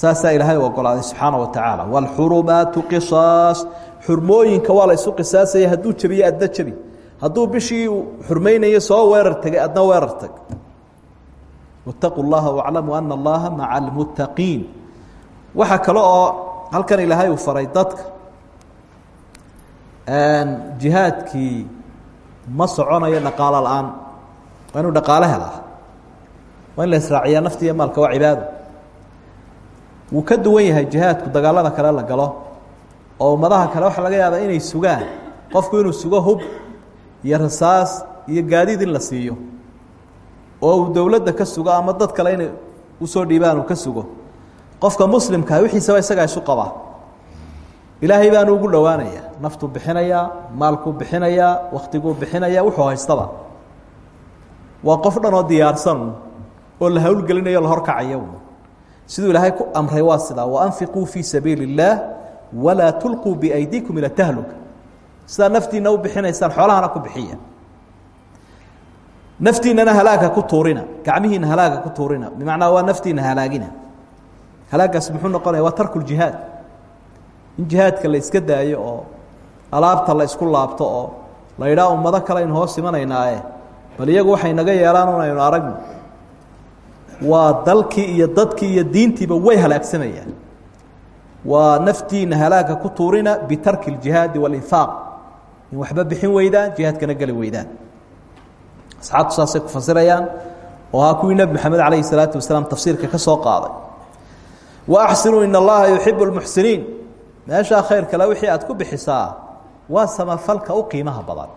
saasaa ilaahay u ogolaaday subxaana wa tacaala wاlxurumaatu qisaas xurmooyinka waa la isu qisaasaya hadduu jebiye adna jebi hadduu bishii uu xurmaynayo soo weerar tegay adna weerar tag wاtaquu اllaha wاclamuu ana allaha maca almuttaqiin waxaa kale oo halkan ilaahay uu faray dadka jihaadkii ma soconayo dhaqaalo la-aan waa inuu dhaqaalo helaa waa in la israaciyaa nafti iyo maalka waa cibaado wuu ka duwan yahay jihaadku dagaalada kale la galo. Oo ummadaha kale waxaa laga yaabaa inay sugaan. Qofku inuu sugo hub iyo rasaas iyo gaadiid in la siiyo. Oo uu ka sugo ama dad kale inay u soo dhiibaan ka sugo. Qofka muslimkaa wixiisaba isagaa isu qabaa. Ilaahay baanu ugu dhowaanaya. Naftuu bixinayaa maalkuu bixinayaa waktiguu bixinaya wuxuu haystaba waa qof dhan oo diyaarsan oo la hawlgelinayo la horkacayo. Siduu ilaahay ku amray waa sidaa waanfiquu fii sabiili walaa tulquu biaydiikum ila tahluka sidaa naftiina u bixinaysaan xoolahana ku bixiya. Naftiinana halaaga ku tuurina gacmihiina halaaga ku tuurina. Bimacnaa waa naftiina halaagina. Halaagaas muxuu noqonaya waa tarku ljihaad in jihaadka la iska daayo oo alaabta la isku laabto oo la yidhaha ummado kale aynu hoos imanaynaaye bal iyagu waxay naga yeelaan un aynu aragno waa dalkii iyo dadkii iyo diintiiba way halaagsamayaan waa naftiina halaaga ku tuurina bitarki اljihaadi waاlinfaaq in waxba bixin weydaan jihaadkana geli weydaan asxaabtu saasay ku fasirayaan oo haa kuwii nebi moxamed alayhi الsalaatu wasalaam tafsiirka ka soo qaaday waaxsinuu in allaha yuxibu اlmuxsiniin meeshaa khayr kale wixii aad ku bixisaa waa samafalka u qiimaha badan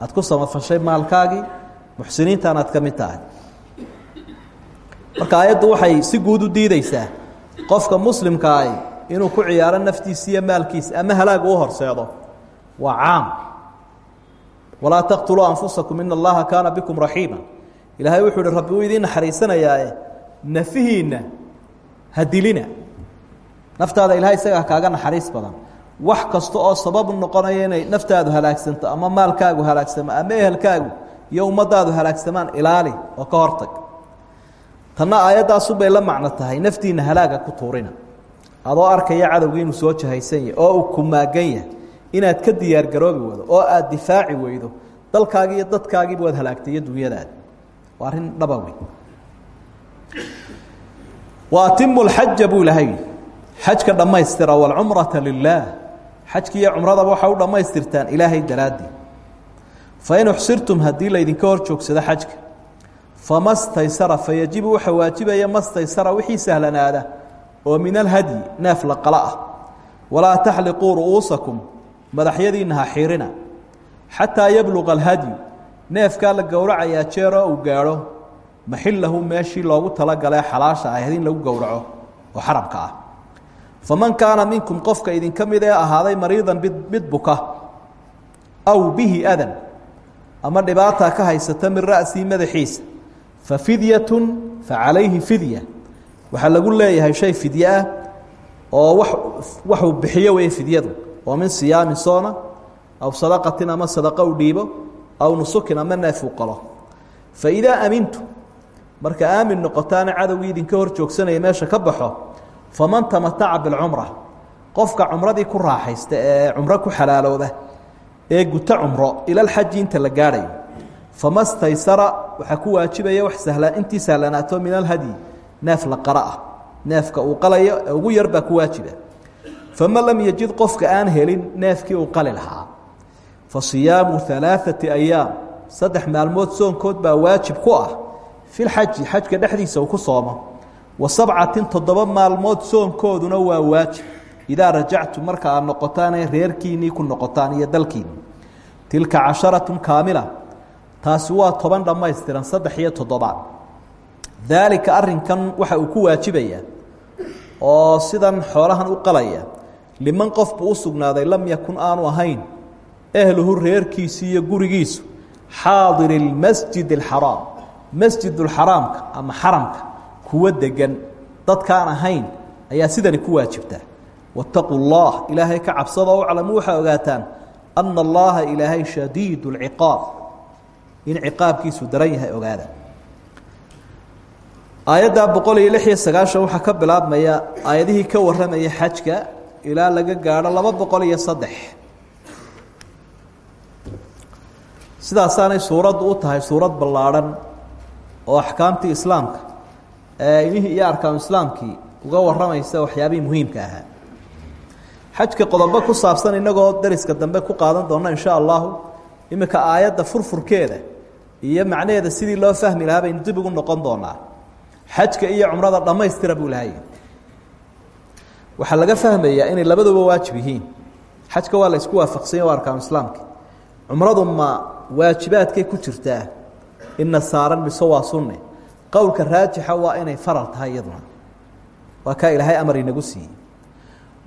aad ku samafashay maalkaagii muxsiniintan aad ka tahay. Marka aayaddu waxay si guud u diideysaa qofka muslimkaahi inuu ku ciyaaro naftiisa iyo maalkiisa ama halaag uu horseedo. Waa caam. Walaa taqtuluu anfusakum ina allaha kaana bikum raxiima. Ilaahay wuxuu ihi rabbi uu idiin naxariisanayaae nafihiinna ha dilina naftaada ilahay isagaa kaaga naxariis badan wax kasta oo sabab noqonaya inay naftaadu halaagsanto ama maalkaagu halaagsamo ama ehelkaagu iyo ummadaadu halaagsamaan ilaali oo ka hortag. Tanna aayaddaasunbay la macno tahay naftiinna halaaga ku tuurina. Adoo arkaya cadowgii inuu soo jahaysan yahay oo uu ku maagan yahay inaad ka diyaargaroobi wado oo aada difaaci weydo dalkaagii iyo dadkaagiiba waad halaagtay iyo waa arrin dhaba wey wa atimu lxaja buu ilahay xajka dhammaystira walcumrata lilaah xajki iyo cumradaba waxaa u dhammaystirtaan ilaahay daraaddii fain uxsirtum haddii laydinka hor joogsado xajka fama staysara fayajibu waxa waajibaya ma staysara wixii sahlanaada oo min alhadyi neef la qala ah. Walaa taxliquu ru'uusakum madaxyadiinna ha xiirina. Xataa yabluqa alhadyu neefkaa la gowracayaa jeeroo uu gaadho. Maxillahu meeshii loogu talagalee xalaasha ahayd in lagu gowraco oo xarabka ah faman kaana minkum qofka idinka mid ee ahaaday mariidan mid buka aw bihi adan ama dhibaataa ka haysata min ra'sii madaxiisa fa fidyatun fa calayhi fidya. Waxaa lagu leeyahay shay fidye ah oo wa waxuu bixiyo wey fidyadu. Oo min siyaamin soona aw sadaqatin ama sadaqa u dhiibo aw nusukin ama neef qalo. Fa idaa amintu marka aamin noqotaana cadowgii idinka hor joogsanaya meesha ka baxo faman tamataca bilcumra qofka cumradii ku raaxaysta ee cumro ku xalaalooba ee guto cumro ila lxaji inta la gaadhayo fama staysara ku waajibaya wax sahla intii sahlanaato min alhadyi neef la qara ah uu qalayo ugu yar ku waajiba. Faman lam yajid qofka aan helin neefkii uu qali fa siyaamu alaaثati ayaam saddex maalmood soonkood baa waajib ku ah fi lxaji xajka dhexdiisa uu ku soomo wa sabcatin toddoba maalmood soonkooduna waa waajib. Idaa rajactu marka aad noqotaanay reerkiinnii ku noqotaan iyo dalkiinni tilka casharatun kaamila taasi waa toban dhammaystiran saddex iyo toddobaad. Daalika arrinkan waxa uu ku waajibayaa oo sidan xoolahan u qalaya liman qof buu u sugnaaday lam yakun aanu ahayn ehluhu reerkiisii iyo gurigiisu xaadiri lmasjid alxaraam masjidulxaraamka ama xaramka kuwa degan dadkaan ahayn ayaa sidani ku waajibtaa waataquu llah ilaahay ka cabsado o aclamu waxaa ogaataan ana allaha ilaahay shadiid lciqaab in ciqaabkiisu daran yahay ogaada. Aayadda boqol iyo ka bilaabmaya aayadihii ka warramaya xajka ilaa laga gaadho laba boqol iyo saddex. U tahay suurad ballaadhan oo axkaamtii islaamka eeimihii iyo arkaanu islaamkii uga warramaysa waxyaabihii muhiimka ahaa. Xajka qodobo ku saabsan inagoo dariska dambe ku qaadan doona insha allahu iminka aayadda furfurkeeda iyo macnaheeda sidii loo fahmi lahaa baynu dib ugu noqon doonaa. Xajka iyo cumrada dhammaystira buu lahay laga fahmayaa inay labaduba waajib yihiin. Xajka waa la isku waafaqsanya waa arkaanu islaamki cumradu ma waajibaadkay ku jirtaa? Ina saaran mise waa qowlka raajixa waa inay faral tahay iyaduna. Waa kaa ilaahay amar inagu siiyey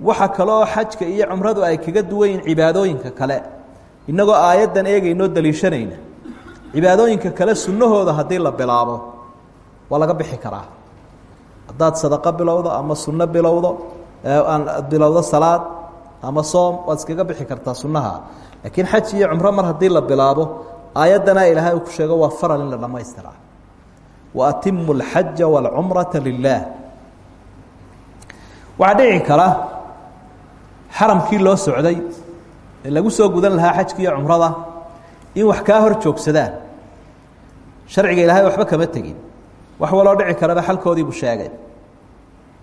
waxa kaleoo xajka iyo cumradu ay kaga duwan yihiin cibaadooyinka kale. Innagoo aayaddan eegaynoo daliishanayna cibaadooyinka kale sunnahooda haddii la bilaabo waa laga bixi karaa. Haddaad sadaqo bilowdo ama sunno bilowdo bilowdo salaad ama soom waad iskaga bixi kartaa sunnaha. Laakiin xaj iyo cumro mar haddii la bilaabo aayaddana ilaahay ku sheego waa faral in la dhammaystiraa wa atimu alxaja waalcumrata lilaah waxaa dhici kara xaramkii loo socday ee lagu soo gudan lahaa xajki iyo cumrada in wax kaa hor joogsadaan. Sharciga ilaahay waxba kama tegin. Wax waloo dhici karaba xalkoodiibuu sheegay.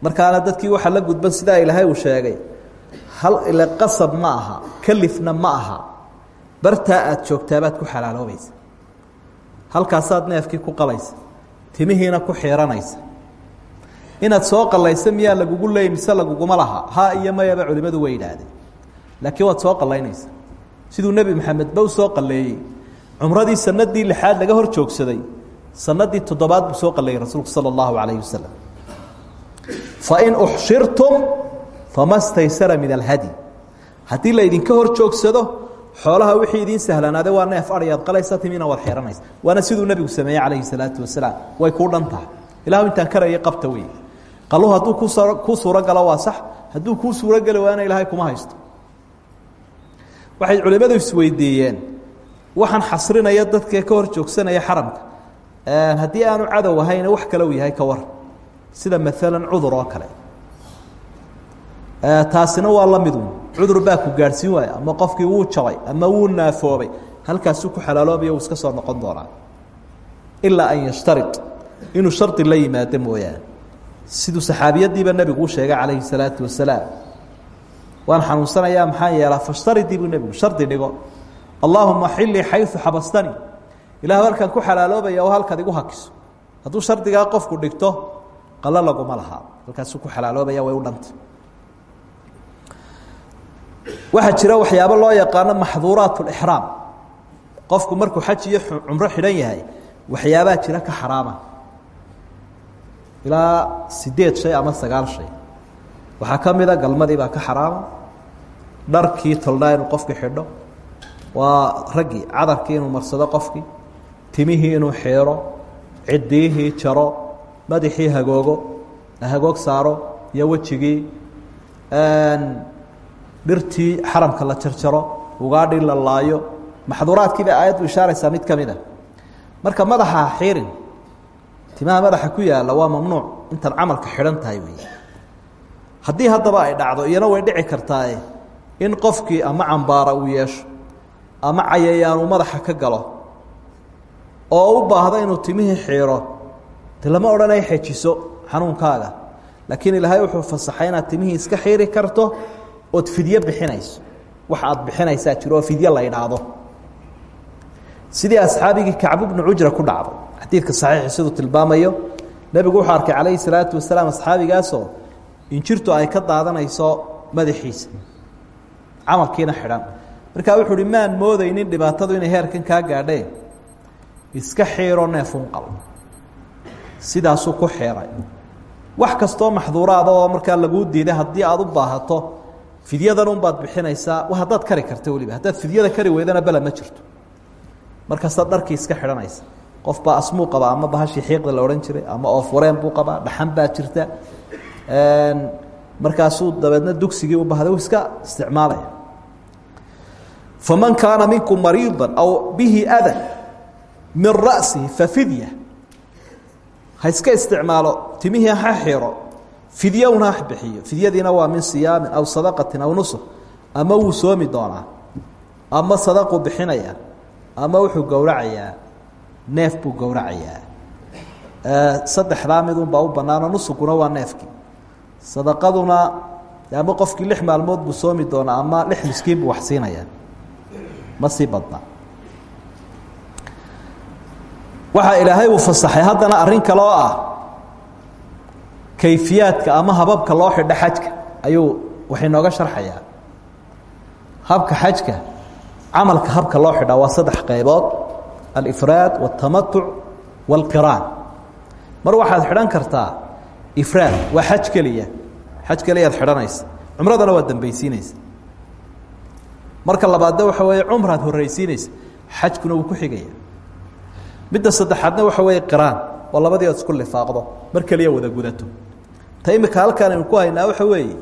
Markaana dadkii waxaa la gudban sidaa ilaahay uu sheegay hal ile qasab ma aha kalifna ma aha. Bartaa aada joogtaabaad ku xalaaloobaysa halkaasaad neefkii ku qalaysa timihiina ku xiiranaysa. Inaad soo qalaysa miyaa lagugu leey mise laguguma laha? Ha iyo mayaba culimmadu way yidhaahdeen. Laakiin waad soo qalaynaysa siduu nebi maxamed ba u soo qaleeyey cumradii sanadii lixaad laga hor joogsaday sanadii toddobaad buu soo qaleeyey rasuulku sala allahu calayhi wasalam fain uxshirtum fama staysara min alhadi. Haddii laydinka hor joogsado xoolaha wixii idiin sahlanaade waa neef adyaad qalaysa timina waad xeranaysa waana siduu nebigu sameeyey calayhi salaatu wasalaam. Way kuu dhan tahay. Ilahu intaan karayay qabta wey qaluhu hadduu kuu suuro galo waa sax. Hadduu kuu suuro geli waana ilaahay kuma haysto. Waxay culimmadu isweydiiyeen. Waxaan xasrinaya dadka ka hor joogsanaya xaramka. Haddii aanu cadow ahayna wax kale uu yahay ka war. Sida maalan cudur oo kale taasina waa la midu cudur baa ku gaadhsiin waaya ama qofkii wuu jabay ama wuu naafoobay halkaasuu ku xalaaloobaya uu iska soo noqon doonaa. Ilaa an yashtarid inuu shardi la yimaado mooyaane. Siduu saxaabiyadiiba nebigu u sheegay calayhi salaatu wasalaam. Waan xanuunsanayaa maxaa yeelaa fashtaridii buu nebigu shardi dhigo. Allaahuma xilii xayu xabastani ilah halkaan ku xalaaloobaya oo halkaad igu hakiso. Hadduu shardigaa qofku dhigto qalo laguma lahaa. Halkaasuu ku xalaaloobaya way u dhantay waxaa jira waxyaabo loo yaqaano maxduuraat اlixraam qofku markuu xaj iyo cumro xidhan yahay waxyaabaa jira ka xaraama. Ilaa sideed shay ama sagaal shay. Waxaa ka galmadii baa ka xaraama. Dharkii tolnaa inuu qofkii xidho. Waa raggii cadarkii inuu marsado qofkii timihii inuu xeero. Cidiyihii jaro. Madaxii hagoogo. Hagoog saaro. Iyo wejigii dhirtii xaramka la jarjaro ugaadhii la laayo maxduuraadkii bay aayaddu ishaaraysaa mid mid a marka madaxa xiirin timaha madaxa ku yaalla waa mamnuuc intaad camalka xidhan tahay wey haddii haddaba ay dhacdo iyana way dhici kartaae in qofkii ama cambaara uu yeesho ama cayayaan uu madaxa ka galo oo u baahdo inuu timihii xiiro de lama xejiso xanuunkaaga laakiin ilaahay wuxuu fasaxay inaad timihii iska xiiri karto ood fidyo bixinayso wax aad bixinaysaa jiro oo la idhaahdo sidii asxaabigii kacbu bnu cujra ku dhacday xadiidka saxiixi siduu tilmaamayo nebigu wuxuu arkay calayhi salaatu wasalaam asxaabigaasoo injirtu ay ka daadanayso madaxiisa camalkiina xidhan. Markaa wuxuu uhi maan moodaynin dhibaatadu inay heerkan kaa gaadheen iska xiiro neefun qal. Sidaasuu ku xiiray wax kastoo maxduuraada oo markaa laguu diiday haddii aad u baahato fidyadan unbaad bixinaysaa haddaad kari karta weliba. Haddaad fidyada kari weydana bela ma jirto. Markaasaad dharkii iska xidhanaysa. Qof baa asmuu qabaa ama bahashii xiiqda la odhan jiray ama oofwareen buu qabaa dhaxan baa jirta. Markaasuu dabeedna dugsigii u bahday iska isticmaalaya. Faman kaana minkum mariida aw bihi adan min ra'sihi fafidya ha iska isticmaalo timihii ha xiro fidyowna ha bixiyo. Fidyadiina waa min siyaamin aw sadaqatin aw nusuk ama wuu soomi doonaa. Ama sadaquu bixinayaa. Ama wuxuu gowracayaa. Neef buu gowracayaa. Saddexdaa midunbaa u banaanoo nusuguna waa neefkii. Sadaqaduna ama qofkii lix maalmood buu soomi doonaa ama lix miskiin buu wax siinayaa. Ma sii badna. Waxaa ilaahay uu fasaxay haddana arrin kale oo ah kayfiyaadka ama hababka loo xidho xajka ayuu wax inooga sharxayaa. Habka xajka camalka habka loo xidhaa waa saddex qaybood alifraad wاtamatuc wاlqiraan mar waxaad xidhan kartaa ifraad waa xaj keliya. Xaj keliyaad xidhanaysa. Cumradana waad dambaysiinaysa. Marka labaadna waxa weeye cumraad horreysiinaysa xajkuna wuu ku xigaya midda saddexaadna waxa weeye qiraan oo labadii ood isku lifaaqdo. Mar keliya wada gudato ta imika halkaan aynu ku haynaa waxa weeye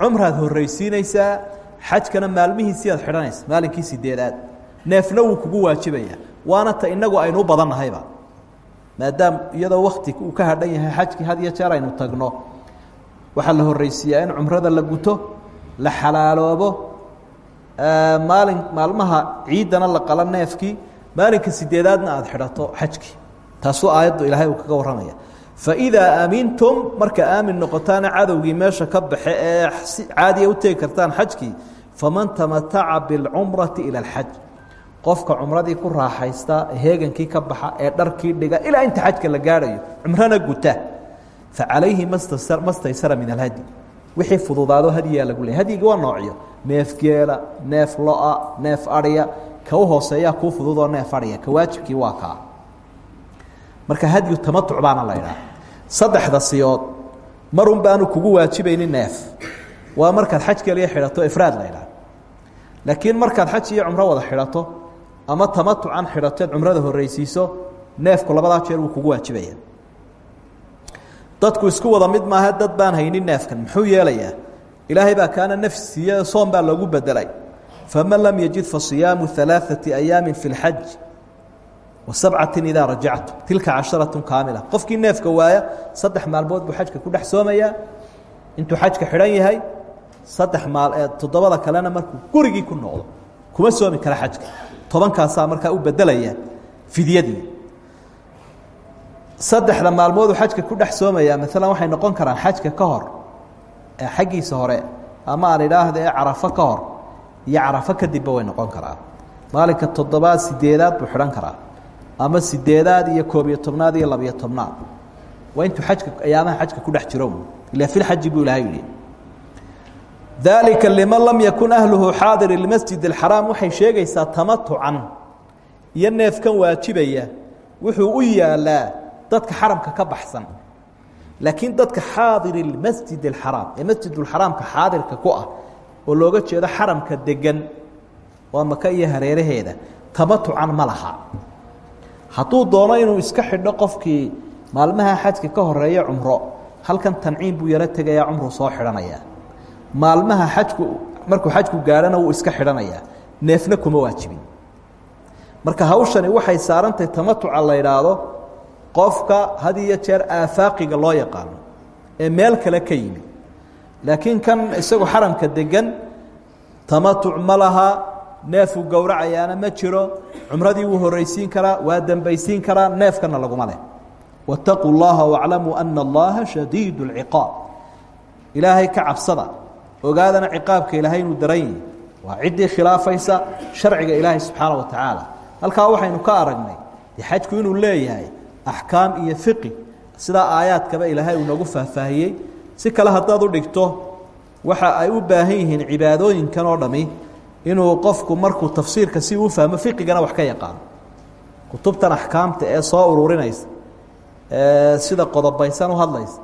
cumraad horreysiinaysaa xajkana maalmihiisii aad xidhanaysa maalinkii sideedaad neefna wuu kugu waajibaya waana ta inagu aynu u badannahayba maadaam iyadoo wakti uu ka hadhan yahay xajkii had iyo jeer aynu tagno. Waxaa la horreysiiyaa in cumrada la guto la xalaaloobo maalin maalmaha ciiddana la qalo neefkii maalinka sideedaadna aada xidhato xajkii taasuu aayaddu ilaahay uu kaga warramaya faidaa aamintum marka aamin noqotaana cadowgii meesha ka baxe ee si caadiya u tegi kartaan xajkii faman tamataca biاlcumrati ila اlxaj qofka cumradii ku raaxaysta heegankii ka baxa ee dharkii dhiga ilaa inta xajka la gaadhayo cumrana guta. Facalayhi ma staysara min alhadi. Wixii fududaado hadyiyaa lagu leey hadyigi waa noocyo. Neef geela neef lo'a neef adhya ka u hooseeyaa kuu neef adhya ka waajibkii waa kaa marka hadyu tamatuc baana la idhaha saddexda siyood marun baanu kugu waajibaynin neef. Waa markaad xaj keliya xidhato ifraad la idhaha laakiin markaad xaj iyo cumro wada xidhato ama tamatucan xidhatoed cumrada horreysiiso neefku labadaa jeer wuu kugu waajibaya dadku isku wada mid maaha dad baan haynin neefkan. Muxuu yeelayaa? Ilaahay baa kaana nafs siiye baa loogu bedelay. Faman lam yajid fasiyaamu alaaثati ayaami fi اlxaj wasabcati idaa rajactum tilka casharatun kaamila qofkii neefka waaya saddex maalmood buu xajka ku dhex soomayaa intuu xajka xidhan yahay saddex maal ee toddobada kalena markuu gurigii ku noqdo kuma soomi kara xajka tobankaasaa markaa u bedelaya fidyadii saddexda maalmooduu xajka ku dhex soomayaa maalan waxay noqon karaan xajka ka hor ee xaggiisa hore ama aan ee carafo ka hor iyo carafo kadibba way noqon karaa maalinka toddobaad sideedaad buu karaa ama sideedaad iyo koob iyo tobnaad iyo labiyo tobnaad waa intuu ajka ayaamaha xajka ku dhex jiro ila fi lxaji buu ilahay yihi dalika liman lam yakun ahluhu xaadir اmasjid اxaraam waxay sheegaysaa tamatucan iyo neefkan waajibaya wuxuu u yaalaa dadka xaramka ka baxsan laakiin dadka xaadir اmasjid اxaraam ee masjid اxaraamka xaadirka ku ah oo looga jeedo xaramka degan waa maka iyo hareeraheeda tamatucan ma laha hadduu doono inuu iska xidho qofkii maalmaha xajka ka horreeya cumro halkan tanciim buu yaro tegayaa cumruu soo xidhanayaa. Maalmaha xajku markuu xajku gaadhana wuu iska xidhanayaa. Neefna kuma waajibin. Marka hawshani waxay saarantahay tamatuca la idhaahdo qofka had iyo jeer aafaaqiga loo yaqaano ee meel kale ka yimi. Laakiin kan isagu xaramka degan tamatuc ma laha neefuu gowracayaana ma jiro cumradii wuu horaysiin karaa waa dambaysiin karaa neefkana laguma leh. Wataquu llaha waclamuu ana allaha shadiid اlciqaab ilaahay ka cabsada ogaadana ciqaabka ilaahay inuu daran yahi waa ciddii khilaafaysa sharciga ilaahay subxaana wa tacaala halkaa waxaynu ka aragnay xajku inuu leeyahay axkaam iyo fiqi sidaa aayaadkaba ilaahay uu nagu faahfaahiyey. Si kale haddaad u dhigto waxa ay u baahan yihiin cibaadooyinkan oo dhami inuu qofku markuu tafsiirka si uu fahmo fiqigana wax ka yaqaano. Kutubtan axkaamta ee soo ururinaysa sida qodobaysan u hadlaysa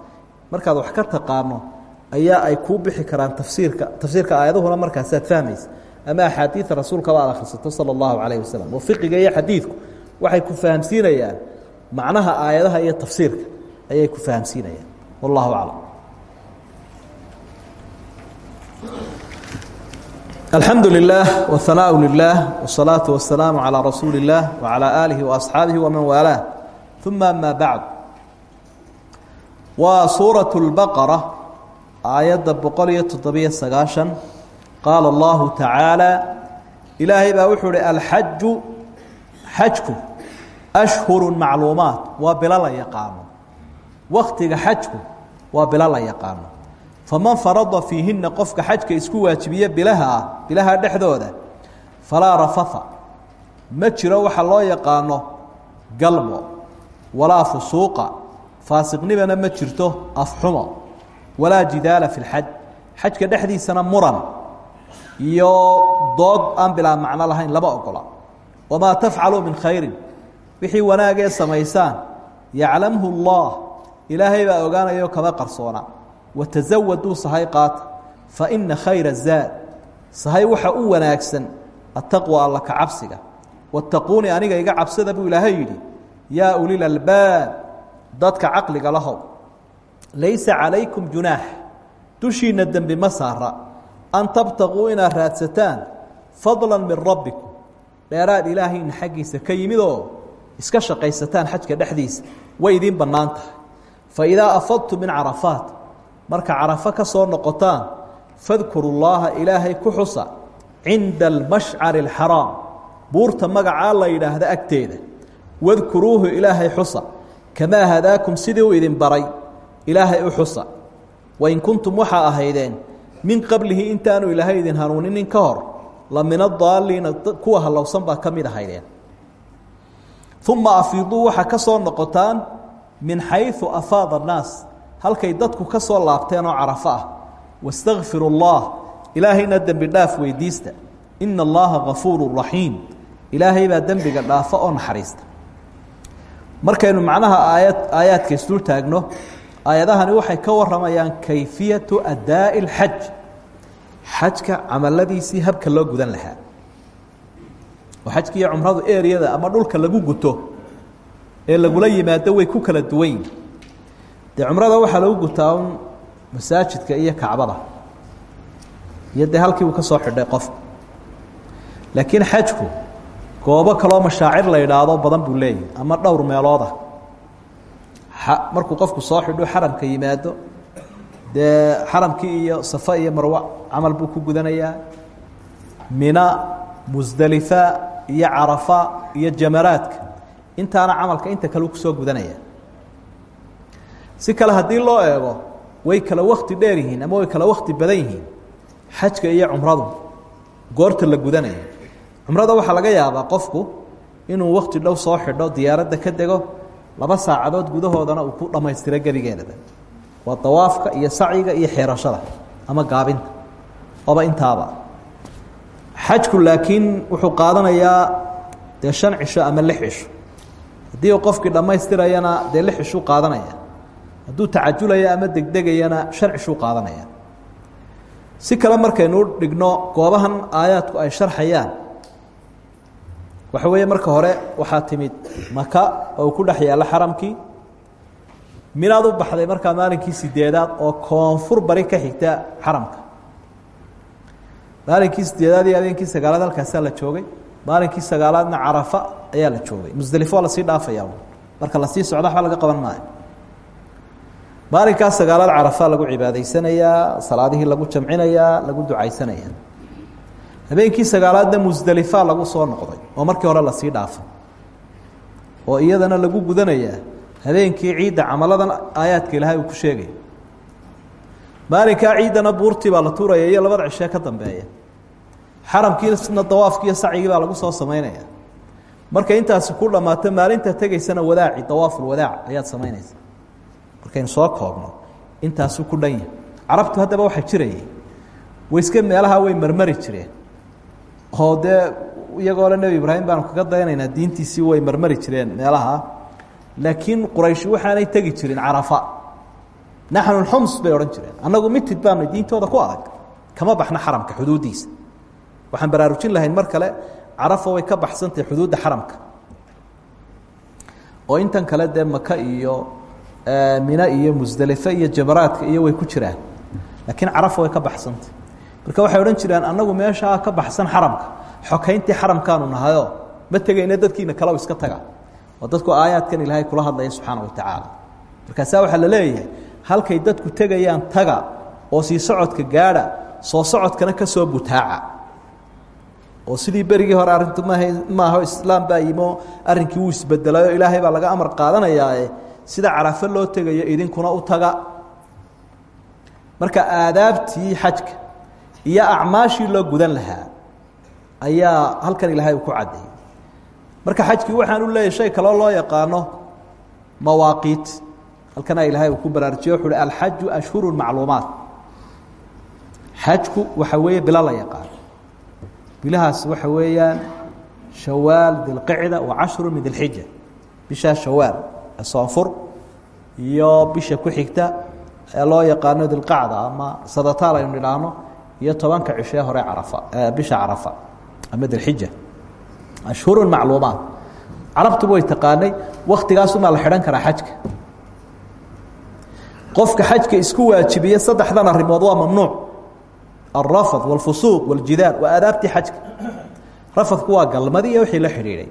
markaad wax ka taqaano ayaa ay kuu bixi karaan tafsiirka tafsiirka aayaduhuna markaasaad fahmaysa. Ama axaadiida rasuulkaba aad akhrisato sala allahu calayh oo fiqiga iyo xadiidku waxay ku fahamsiinayaan macnaha aayadaha iyo tafsiirka ayay ku fahamsiinayaan. Wallahu aclam alxamdu lilah whanaaء lilah wالsalaaةu wasalaamu calىa rasuuli اllah wعalى aalihi وaasxaabihi waman waalaa uma ama bacd waa suuraة اlbaqara aayadda boqol iyo toddobiyo sagaashan qaala allahu tacaalى ilaahay baa wuxuu uhi alxaju xajku ashhuru macluumaat waa bilo la yaqaano waktiga xajku waa bilo la yaqaano faman farada fiihina qofka xajka isku waajibiye bilaha ah bilaha dhexdooda falaa rafatha. Ma jiro waxa loo yaqaano galmo walaa fusuuqa. Faasiqnimana ma jirto afxumo walaa jidaala fi lxaj xajka dhexdiisana muran iyo dood aan bilaa macno lahayn lama ogola. Wamaa tafcaluu min khayrin. Wixii wanaagee samaysaan yaclamhu اllah ilaahay baa ogaanayo kama qarsoona watazawaduu sahay qaata faina khayra zaad sahay waxa u wanaagsan attaqwa alla ka cabsiga wattaquunii aniga iga cabsada buu ilaahay yidhi yaa ulil albaab dadka caqliga lahow laysa calaykum junaax dushiinna dembi ma saara an tabtaquu inaad raadsataan fadla min rabbikum dheeraad ilaahayna xaggiisa ka yimid oo iska shaqaysataan xajka dhexdiisa way idiin bannaan tahay faidaa afadtu min carafaat marka carafo ka soo noqotaan fadkuru llaaha ilaahay ku xusa cinda almashcari alxaraam buurta magacaa la yidhaahda agteeda wadkuruuhu ilaahay xusa kamaa hadaakum sidii u idin baray ilaahay u xusa wain kuntum waxaa ahaydeen min qablihi intaanu ilaahay idin hanuuninin ka hor la min adaalliina kuwa hallowsan baa ka mid ahaydeen uma afiiduu waxaa ka soo noqotaan min xayثu afaada الnaas halkay dadku ka soo laabteen oo carafa ah. Wastakfir اllah ilaahayna dembi dhaaf weydiista. Ina allaha gafuuru raxiim ilaahaybaa dembiga dhaafa oo naxariista. Markaynu macnaha aayad aayaadka isdul taagno aayadahani waxay ka waramayaan kayfiyatu adaa'i اlxaj xajka camaladiisii habka loo gudan lahaa. Oo xajka iyo cumradu eriyada ama dhulka lagu guto ee lagula yimaado way ku kala duwan yihiin dee cumrada waxaa lagu gutaa un masaajidka iyo kacbada. Iyo dee halkii uu ka soo xidhay qofka laakiin xajku goobo kaloo mashaacir la idhaahdo badan buu leeyahy ama dhowr meelooda. Markuu qofku soo xidho xaramka yimaado dee xaramkii iyo safa iyo marwa camal buu ku gudanayaa. Mina musdelifa iyo carafa iyo jamaraadka. Intaana camalka inta kale ku soo gudanaya si kale haddii loo eego way kala wakti dheer yihiin ama way kala wakti badan yihiin. Xajka iyo cumradu goorta la gudanayo cumrada waxaa laga yaabaa qofku inuu wakti dhow soo xidho diyaaradda ka dego laba saacadood gudahoodana uu ku dhammaystiro gebigeedaba. Waa dawaafka iyo sacyiga iyo xeerashada ama gaabinta. Oba intaaba. Xajku laakiin wuxuu qaadanayaa dee shan cisho ama lix cisho. Haddii uu qofkii dhammaystirayana dee lix cishuu qaadanaya hadduu tacajulaya ama degdegayana shan cishuu qaadanaya. Si kale markaynu dhigno goobahan aayaadku ay sharxayaan. Waxa weeye marka hore waxaa timid maka oo uu ku dhex yaalla xaramkii minaad u baxday markaa maalinkii sideedaad oo koonfur bari ka xigta xaramka. Maalinkii sideedaad iyo habeenkii sagaalaad halkaasaa la joogay. Maalinkii sagaalaadna carafa ayaa la joogay. Musdelifo la sii dhaafaya. Marka la sii socdo waxba laga qaban maayo maalinkaas sagaalaad carafa lagu cibaadaysanayaa salaadihii lagu jamcinayaa lagu ducaysanayaa habeenkii sagaalaadna musdelifa lagu soo noqday oo markii hore la sii dhaafay oo iyadana lagu gudanayaa habeenkii ciidda camaladan aayaadka ilaahay ku sheegay. Maalinkaa ciiddana buurtii baa la tuuraya iyo labada cishee ka dambeeya. Xaramkiina dawaafki iyo sacigii baa lagu soo samaynaya. Markay intaasi ku dhammaato maalinta tegaysana wadaaci dawaafulwadaac ayaad samaynaysa markaynu soo koobno intaasuu ku dhan yahay. Carabtu haddaba waxaa jirayay. Wayska meelaha way marmari jireen. Oo dee iyagoo le nebi ibraahim baanu kaga dayanaynaa diintiisii way marmari jireen meelaha. Laakiin quraysh waxaanay tegi jirin carafa. Naxnu xums bay odhan jireen. Annagu mitid baanu diintooda ku adag. Kama baxna xaramka xuduuddiisa. Waxaan baraarujin lahayn mar kale carafa way ka baxsantahay xuduudda xaramka. Oo intan kale dee maka iyo mina iyo musdelife iyo jamaraadka iyo way ku jiraan. Laakiin carafa way ka baxsantay. Marka waxay odhan jireen annagu meeshaa ka baxsan xaramka. Xokayntii xaramkaanu nahayo. Ma tegayna dadkiina kale iska taga. Oo dadku aayaadkan ilaahay kula hadlaya subxaana wa tacaala. Markaasaa waxaa la leeyahay halkay dadku tegayaan taga oo sii socodka gaadha soo socodkana ka soo butaaca. Oo sidii berigii hore arrintu mah maaho islaam baa yimo arrinkii wuu isbedelayoo ilaahay baa laga amar qaadanayaae sida carafo loo tegayo idinkuna u taga. Marka aadaabtii xajka iyo acmaashii loo gudan lahaa ayaa halkan ilaahay ku caddeeyey marka xajkii waxaan u leeyahy shay loo yaqaano mawaaqiit. Halkana ilaahay ku baraarujiye wuxu uhi alxaju ashhuru macluumaat. Xajku waxa weeye bilo la yaqaano. Bilahaas waxa weeyaan shawaal dilqicda wa cashru min dilxija bishaa shawaal soonfur iyo bisha ku xigta ee loo yaqaano dilqacda ama sadataal aynu idhaahno iyo tobanka cishee hore carafa bisha carafa ama dilxija ashhuru macluumaat carabtuba way taqaanay waktigaasumaa la xidhan karaa xajka. Qofka xajka isku waajibiye saddexdan arrimood waa mamnuuc. Alrafad wاlfusuuq wاljidaal waa aadaabtii xajka. Rafadku waa galmadii iyo wixii la xidhiidhay.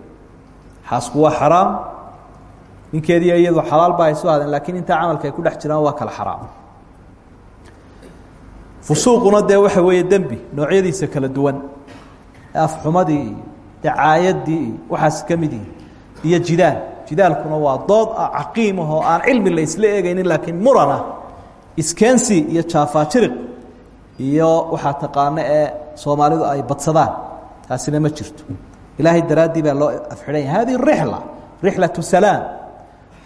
Xaasku waa xaraam ninkeediiyo iyadu xalaal ba haysu hadeen laakiin intaa camalka ay ku dhex jiraan waa kala xaraam. Fusuuquna dee waxa weeye dembi noocyadiisa kala duwan. Afxumadii iyo dacaayadii iyo waxaas ka mid yihi iyo jidaal. Jidaalkuna waa dood ah caqiim ah oo aan cilmi la isla eegaynin laakiin muran ah iskensi iyo jaafaajiriq iyo waxaa taqaano ee soomaalidu ay badsadaan. Taasina ma jirto. Ilaahay daraaddii baa loo afxidhan yahay. Hadihi rixla rixlatu salaam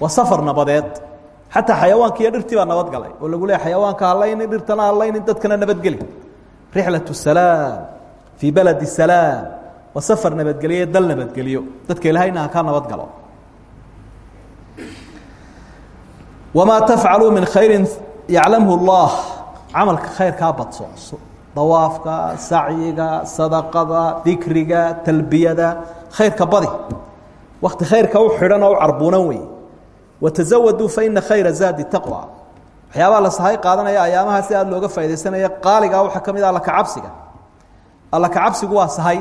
waa safar nabadeed. Xataa xayawaanka iyo dhirtii baa nabad galay. Oo lagu leeya xayawaanka halaynin dhirtana halaynin dadkana nabadgeli rixlatu salaam fii baladi salaam. Waa safar nabadgelyo dal nabadgeliyo dadka ilaahayna ha ka nabad galo. Wamaa tafcaluu min khayrin yaclamhu اllah camalka khayrkaa badso dawaafka sacyiga sadaqada dikriga talbiyada. Khayrka badi. Wakti khayrka u xidhan oo u carbuunan wey watazawaduu faina khayra zaadi taqwa waxyaabaha la sahay qaadanaya ayaamaha si aad looga faa'idaysanaya qaaligaa waxaa ka mid ah alla kacabsiga alla kacabsigu waa sahay.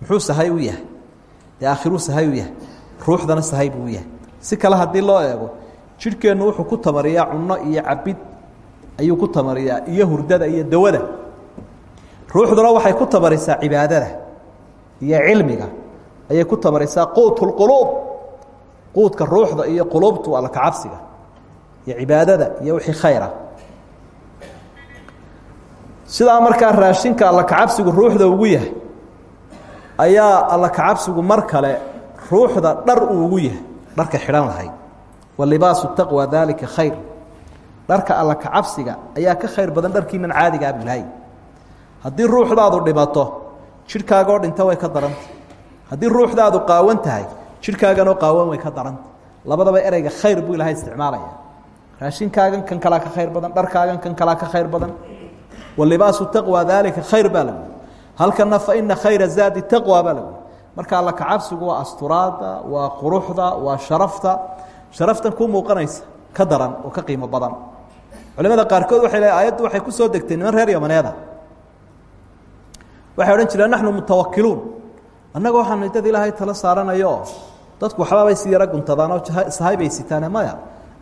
Muxuu sahay u yahay? Dee sahay u yahay? Ruuxdana sahay buu yahay. Si kale haddii loo eego jidhkeennu wuxuu ku tamariyaa cunno iyo cabid ayuu ku tamariyaa iyo hurdada iyo dawada. Ruuxduna waxay ku tamarisaa cibaadada iyo cilmiga ayay ku tamarisaa quut lquluub quudka ruuxda iyo quluubtu alla kacabsiga iyo cibaadada iyo wixii khayra. Sidaa markaa raashinka alla kacabsigu ruuxda ugu yahay ayaa alla kacabsigu mar kale ruuxda dhar uu ugu yahay dharka xidhan lahayd. Walibaasu taqwa daalika khayr. Dharka alla kacabsiga ayaa ka khayr badan dharkiinan caadiga abilahay haddii ruuxdaadu dhimato jidhkaagoo dhinta way ka daranta haddii ruuxdaadu qaawan tahay jidhkaaganoo qaawan way ka daranta. Labadaba ereyga khayr buu ilahay isticmaalaya. Raashinkaagan kan kalaa ka khayr badan dharkaagan kan kalaa ka khayr badan. Walibaasu taqwa daalika khayr baa lagu. Halkana fa ina khayra zaadi taqwa baa lagu. Marka alla kacabsigu waa asturaada waa quruxda waa sharafta. Sharaftan ku muuqanaysa ka daran oo ka qiimo badan. Culimada qaarkood waxay leeay ayaddu waxay ku soo degtay niman reer yamaneeda waxay odhan jireen naxnu mutawakiluun annaga waxaanu dad ilaahay tala saaranayo dadku waxbaabay si yaro guntadaan oo sahay bay sitaane maya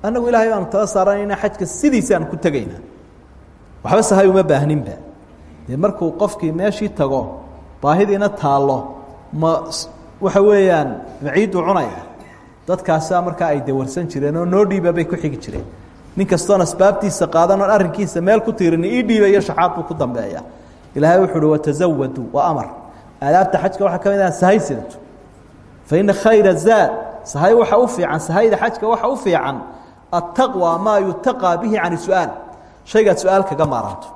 annagu ilaahay baanu tala saaranayna xajka sidiisaan ku tegaynaa. Waxba sahay uma baahninba. Dee markuu qofkii meeshii tago baahidiina taallo ma waxa weeyaan maciidduu cunaya. Dadkaasaa markaa ay dawarsan jireen oo noo dhiiba bay ku xigi jireen. Nin kastoon asbaabtiisa qaadan oon arrinkiisa meel ku tiirini ii dhiiba iyo shaxaad buu ku dambeeya. Ilaahay wuxu uhi watazawaduu waa amar. Aadaabta xajka waxaa ka mid ah sahay sidato fa ina khayra zaad sahay waxa u fiican sahayda xajka waxa u fiican attaqwa maa yutaqaa bihi can su'aal shaygaad su'aal kaga maaranto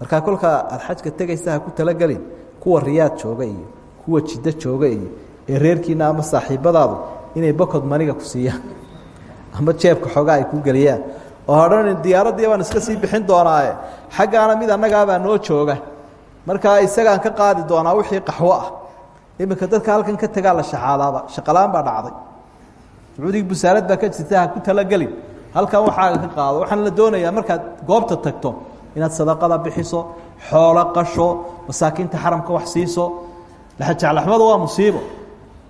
markaa kolkaa aada xajka tegaysa ha ku talagelin kuwa riyaad jooga iyo kuwa jiddo jooga iyo ee reerkiina ama saaxiibadaadu inay bokod maniga ku siiyaan ama jeebka xoogaa ay ku geliyaan oo hodhan diyaaraddii baan iska sii bixin doonaaye xaggaana mid annagaabaa noo jooga markaa isagaan ka qaadi doonaa wixii qaxwo ah iminka dadka halkan ka tegaa la shaxaadaaba shaqalaan baa dhacday. Sacuudigii busaarad baa ka jirta ha ku talagelin halkan waxaaga ka qaado. Waxaan la doonayaa markaad goobta tagto inaad sadaqada bixiso xoolo qasho masaakiinta xaramka wax siiso. Laxajaclaxmadu waa musiibo.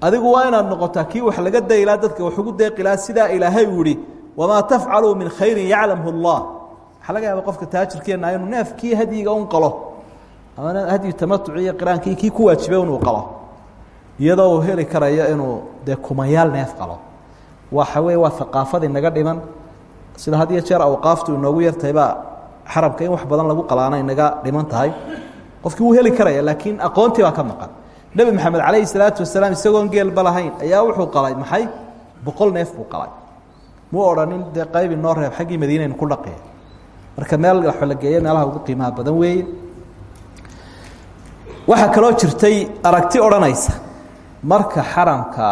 Adigu waa inaad noqotaa kii wax laga daylaa dadka wax ugu deeqilaa sidaa ilaahay uu yihi wamaa tafcaluu min khayrin yaclamhu اllah waxaa laga yaaba qofka taajirkeenna inuu neefkii hadyiga un qalo ama hadyi tamatuci iyo qiraankii kii ku waajibay inuu qalo iyadoo uu heli karayo inuu dee kumayaal neef qalo. Waxa wey waa aqaafadii naga dhiman. Sida had iyo jeer awqaaftu inoogu yartahaybaa xarabka in wax badan lagu qalaana inaga dhiman tahay. Qofkii wuu heli karaya laakiin aqoontii baa ka maqan. Nebi maxamed calayhi salaatu wasalaam isagoon geelba lahayn ayaa wuxuu qalay maxay? Boqol neef buu qalay. Muu odhanin dee qaybi noo reeb xaggii madiinaynu ku dhaqee. Marka meel waxo la geeyo meelaha ugu qiimaha badan weeye. Waxaa kaloo jirtay aragti odhanaysa marka xaramka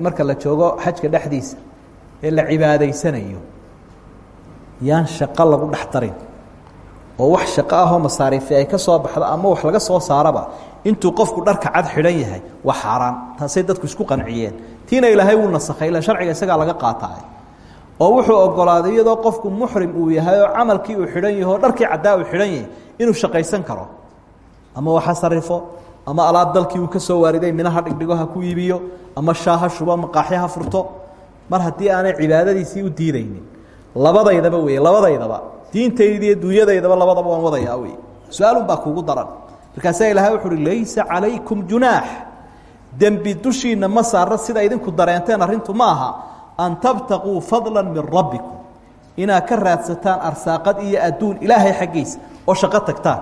marka la joogo xajka dhexdiisa ee la cibaadaysanayo yaan shaqo lagu dhex darin oo wax shaqo ahoo masaariifi ay ka soo baxdo ama wax laga soo saaraba intuu qofku dharka cad xidhan yahay waa xaaraan. Taasay dadku isku qanciyeen. Tiina ilaahay wuu nasakhay ila sharciga isagaa laga qaataay oo wuxuu ogolaaday iyadoo qofku muxrim uu yahay oo camalkii uu xidhan yaho dharkii caddaa uu xidhan yahay inuu shaqaysan karo. Ama waxa sarifo ama alaab dalkii uu ka soo waariday minaha dhigdhigo ha ku iibiyo ama shaaha shubo maqaaxyo ha furto. Mar haddii aanay cibaadadiisii u diidaynin labadaydaba wey labadaydaba diintayda iyo duunyadaydaba labadaba waan wadayaa wey su'aalun baa kuugu daran. Markaasaa ilahay wuxu uhi laysa calaykum junaax. Dembi dushiinna ma saara sida idinku dareenteen arrintu ma aha. An tabtaquu fadla min rabbikum. Inaad ka raadsataan arsaaqad iyo adduun ilaahay xaggiisa oo shaqo tagtaan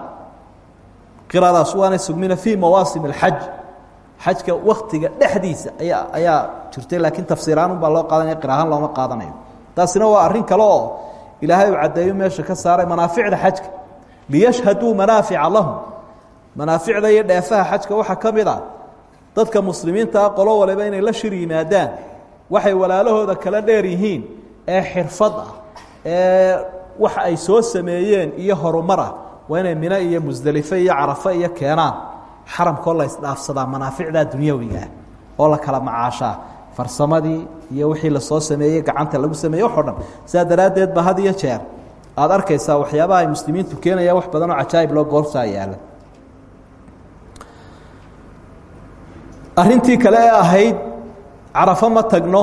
qiradaas waana sugmina fii mawaasim اlxaj xajka waktiga dhexdiisa ayaa ayaa jirtay laakiin tafsiiraanun baa loo qaadanaya qirahaan looma qaadanayo. Taasina waa arrin kale oo ilaahay uu caddeeyo meesha ka saaray manaaficda xajka. Liyashhaduu manaafica lahum. Manaaficda iyo dheefaha xajka waxaa ka ah dadka muslimiinta ah qolo waliba inay la shir waxay walaalahooda kala dheer yihiin ee xirfad ah ee waxa ay soo sameeyeen iyo horumar ah waa inay mino iyo musdelifo iyo carafo iyo keenaan. Xaramkoo la isdhaafsadaa manaaficda dunyawigaah oo la kala macaashaa. Farsamadii iyo wixii la soo sameeyey gacanta lagu sameeyey waxo dhan. Sidaa daraaddeed ba had iyo jeer aada arkaysaa waxyaabaha ay muslimiintu keenayaan wax badan oo cajaa'ib loo goortaa yaalla. Arrintii kale ee ahayd carafo ma tagno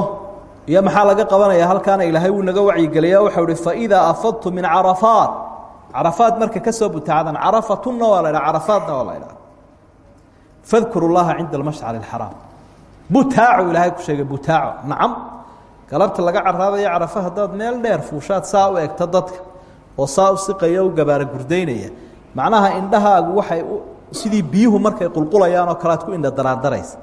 iyo maxaa laga qabanaya halkaana ilaahay wuu naga wacyigeliya waxau uhi faidaa afadtu min carafaat carafaat marka ka soo butaacdan carafatunna waa la dhaha carafaatna waa la dhaha fadkuru llaha cinda almashcari اlxaraam butaaco ilaahay ku sheegay butaaco nacam galabta laga caraabayo carafo haddaad meel dheer fuushaad saa u egto dadka oo saa u siqaya u gabaara gurdaynaya. Macnaha indhahaagu waxay sidii biyuhu markay qulqulayaan oo kale aad ku indha daraandaraysa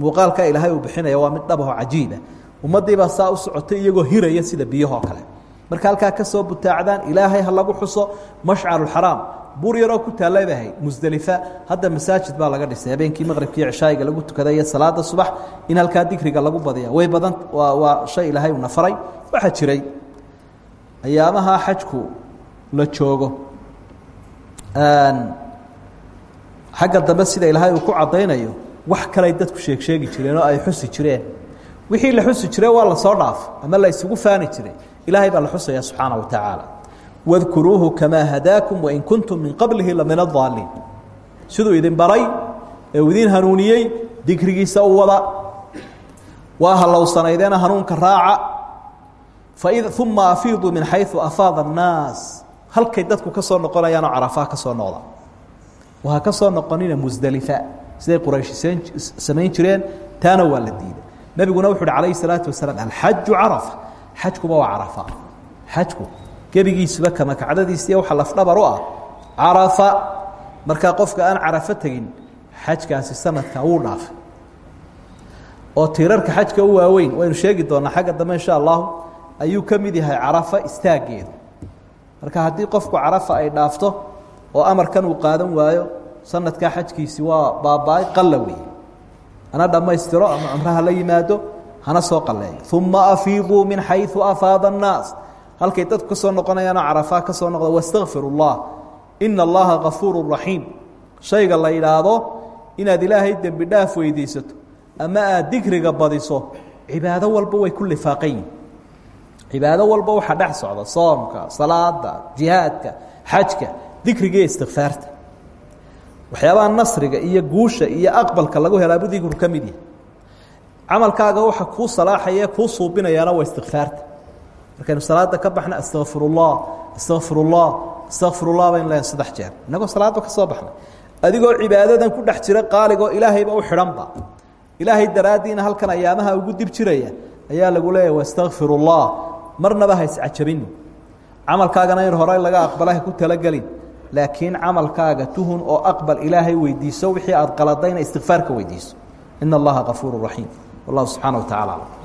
muuqaalkaa ilaahay uu bixinaya waa mid dhabaho cajiiba ummaddiibaa saa u socotay iyagoo hiraya sida biyahoo kale marka halkaa ka soo butaacdaan ilaahay ha lagu xuso mashcaruxaraam buur yaroo ku taallabahay musdelifa hadda masaajid baa laga dhisay. Habeenkii maqribkii cishaayiga lagu tukada iyo salaada subax in halkaa dikriga lagu badiya way badan waa waa shay ilaahay una faray waxaa jiray ayaamaha xajku la joogo. Xagga dambe sida ilaahay uu ku caddaynayo wax kaley dadku sheeg sheegi jireen oo ay xusi jireen. Wixii la xusi jire waa la soo dhaaf ama la isugu faani jiray ilaahay baa la xusaya subxaana wa tacaala wadkuruuhu kamaa hadaakum wain kuntum min qablihi la min adaalliin siduu idin baray ee uu idin hanuuniyey u wada. Waa hallowsanaydeena hanuunka raaca. Uma afiiduu min xayu afaada annaas. Halkay dadku ka soo noqonayaanoo carafaa ka soo noqda. Waa ka soo noqonina musdelifa siday quraysh samayn jireen taana waa la diiday nebiguna wuxu uhi calayhi salaatu wasalaam alxaju carafa xajkuba waa carafa. Xajku gebigiisuba kamakacdadiisiiy waxa lafdhabar u ah. Carafa markaa qofka aan carafo tegin xajkaasi sanadka wuu dhaafay. Oo tiirarka xajka u waaweyn waynu sheegi doonaa xagga dambe insha allahu ayuu ka mid yahay carafa istaaggeedu. Marka haddii qofku carafa ay dhaafto oo amarkan uu qaadan waayo sanadkaa xajkiisi waa baaba-ay qalla weeye. Hana dhammaystiro ama cumraha la yimaado hana soo qalleeyo uma afiiduu min xayu afaada annaas. Halkay dadku ka soo noqonayaanoo carafaa ka soo noqda wastakfiru اllah allaha gafuuru raxiim shayga la yidhaahdo inaad ilaahay dembi dhaaf weydiisato ama aad dikriga badiso cibaado walba way ku lifaaqan yihiin walba waxaa dhex socda soomka salaada jihaadka xajka dikriga iyo waxyaabaha nasriga iyo guusha iyo aqbalka lagu helaabu dikru ka camalkaaga waxa ku salaaxaye kuu suubinayaana waa istikfaarta. Markaynu salaada ka baxna astaqfirullah astaqfirullah astaqfirullah baynu leeyahay saddex jeer. Inagoo salaadba ka soo baxnay adigoo cibaadadan ku dhex jira qaaligoo ilaahayba u xidhanba ilaahay daraaddiina halkan ayaamaha ugu dib jiraya ayaa lagu leeyahy waastaqfirullah marnaba ha iscajabin. Camalkaagana in hore laga aqbala ah, ha ku talagelin laakiin camalkaaga tuhun oo aqbal ilaahay weydiiso wixii aad qaladayna istikfaarka weydiiso. In allaha kafuuru raxiim wallahu subxaana wa tacala aclam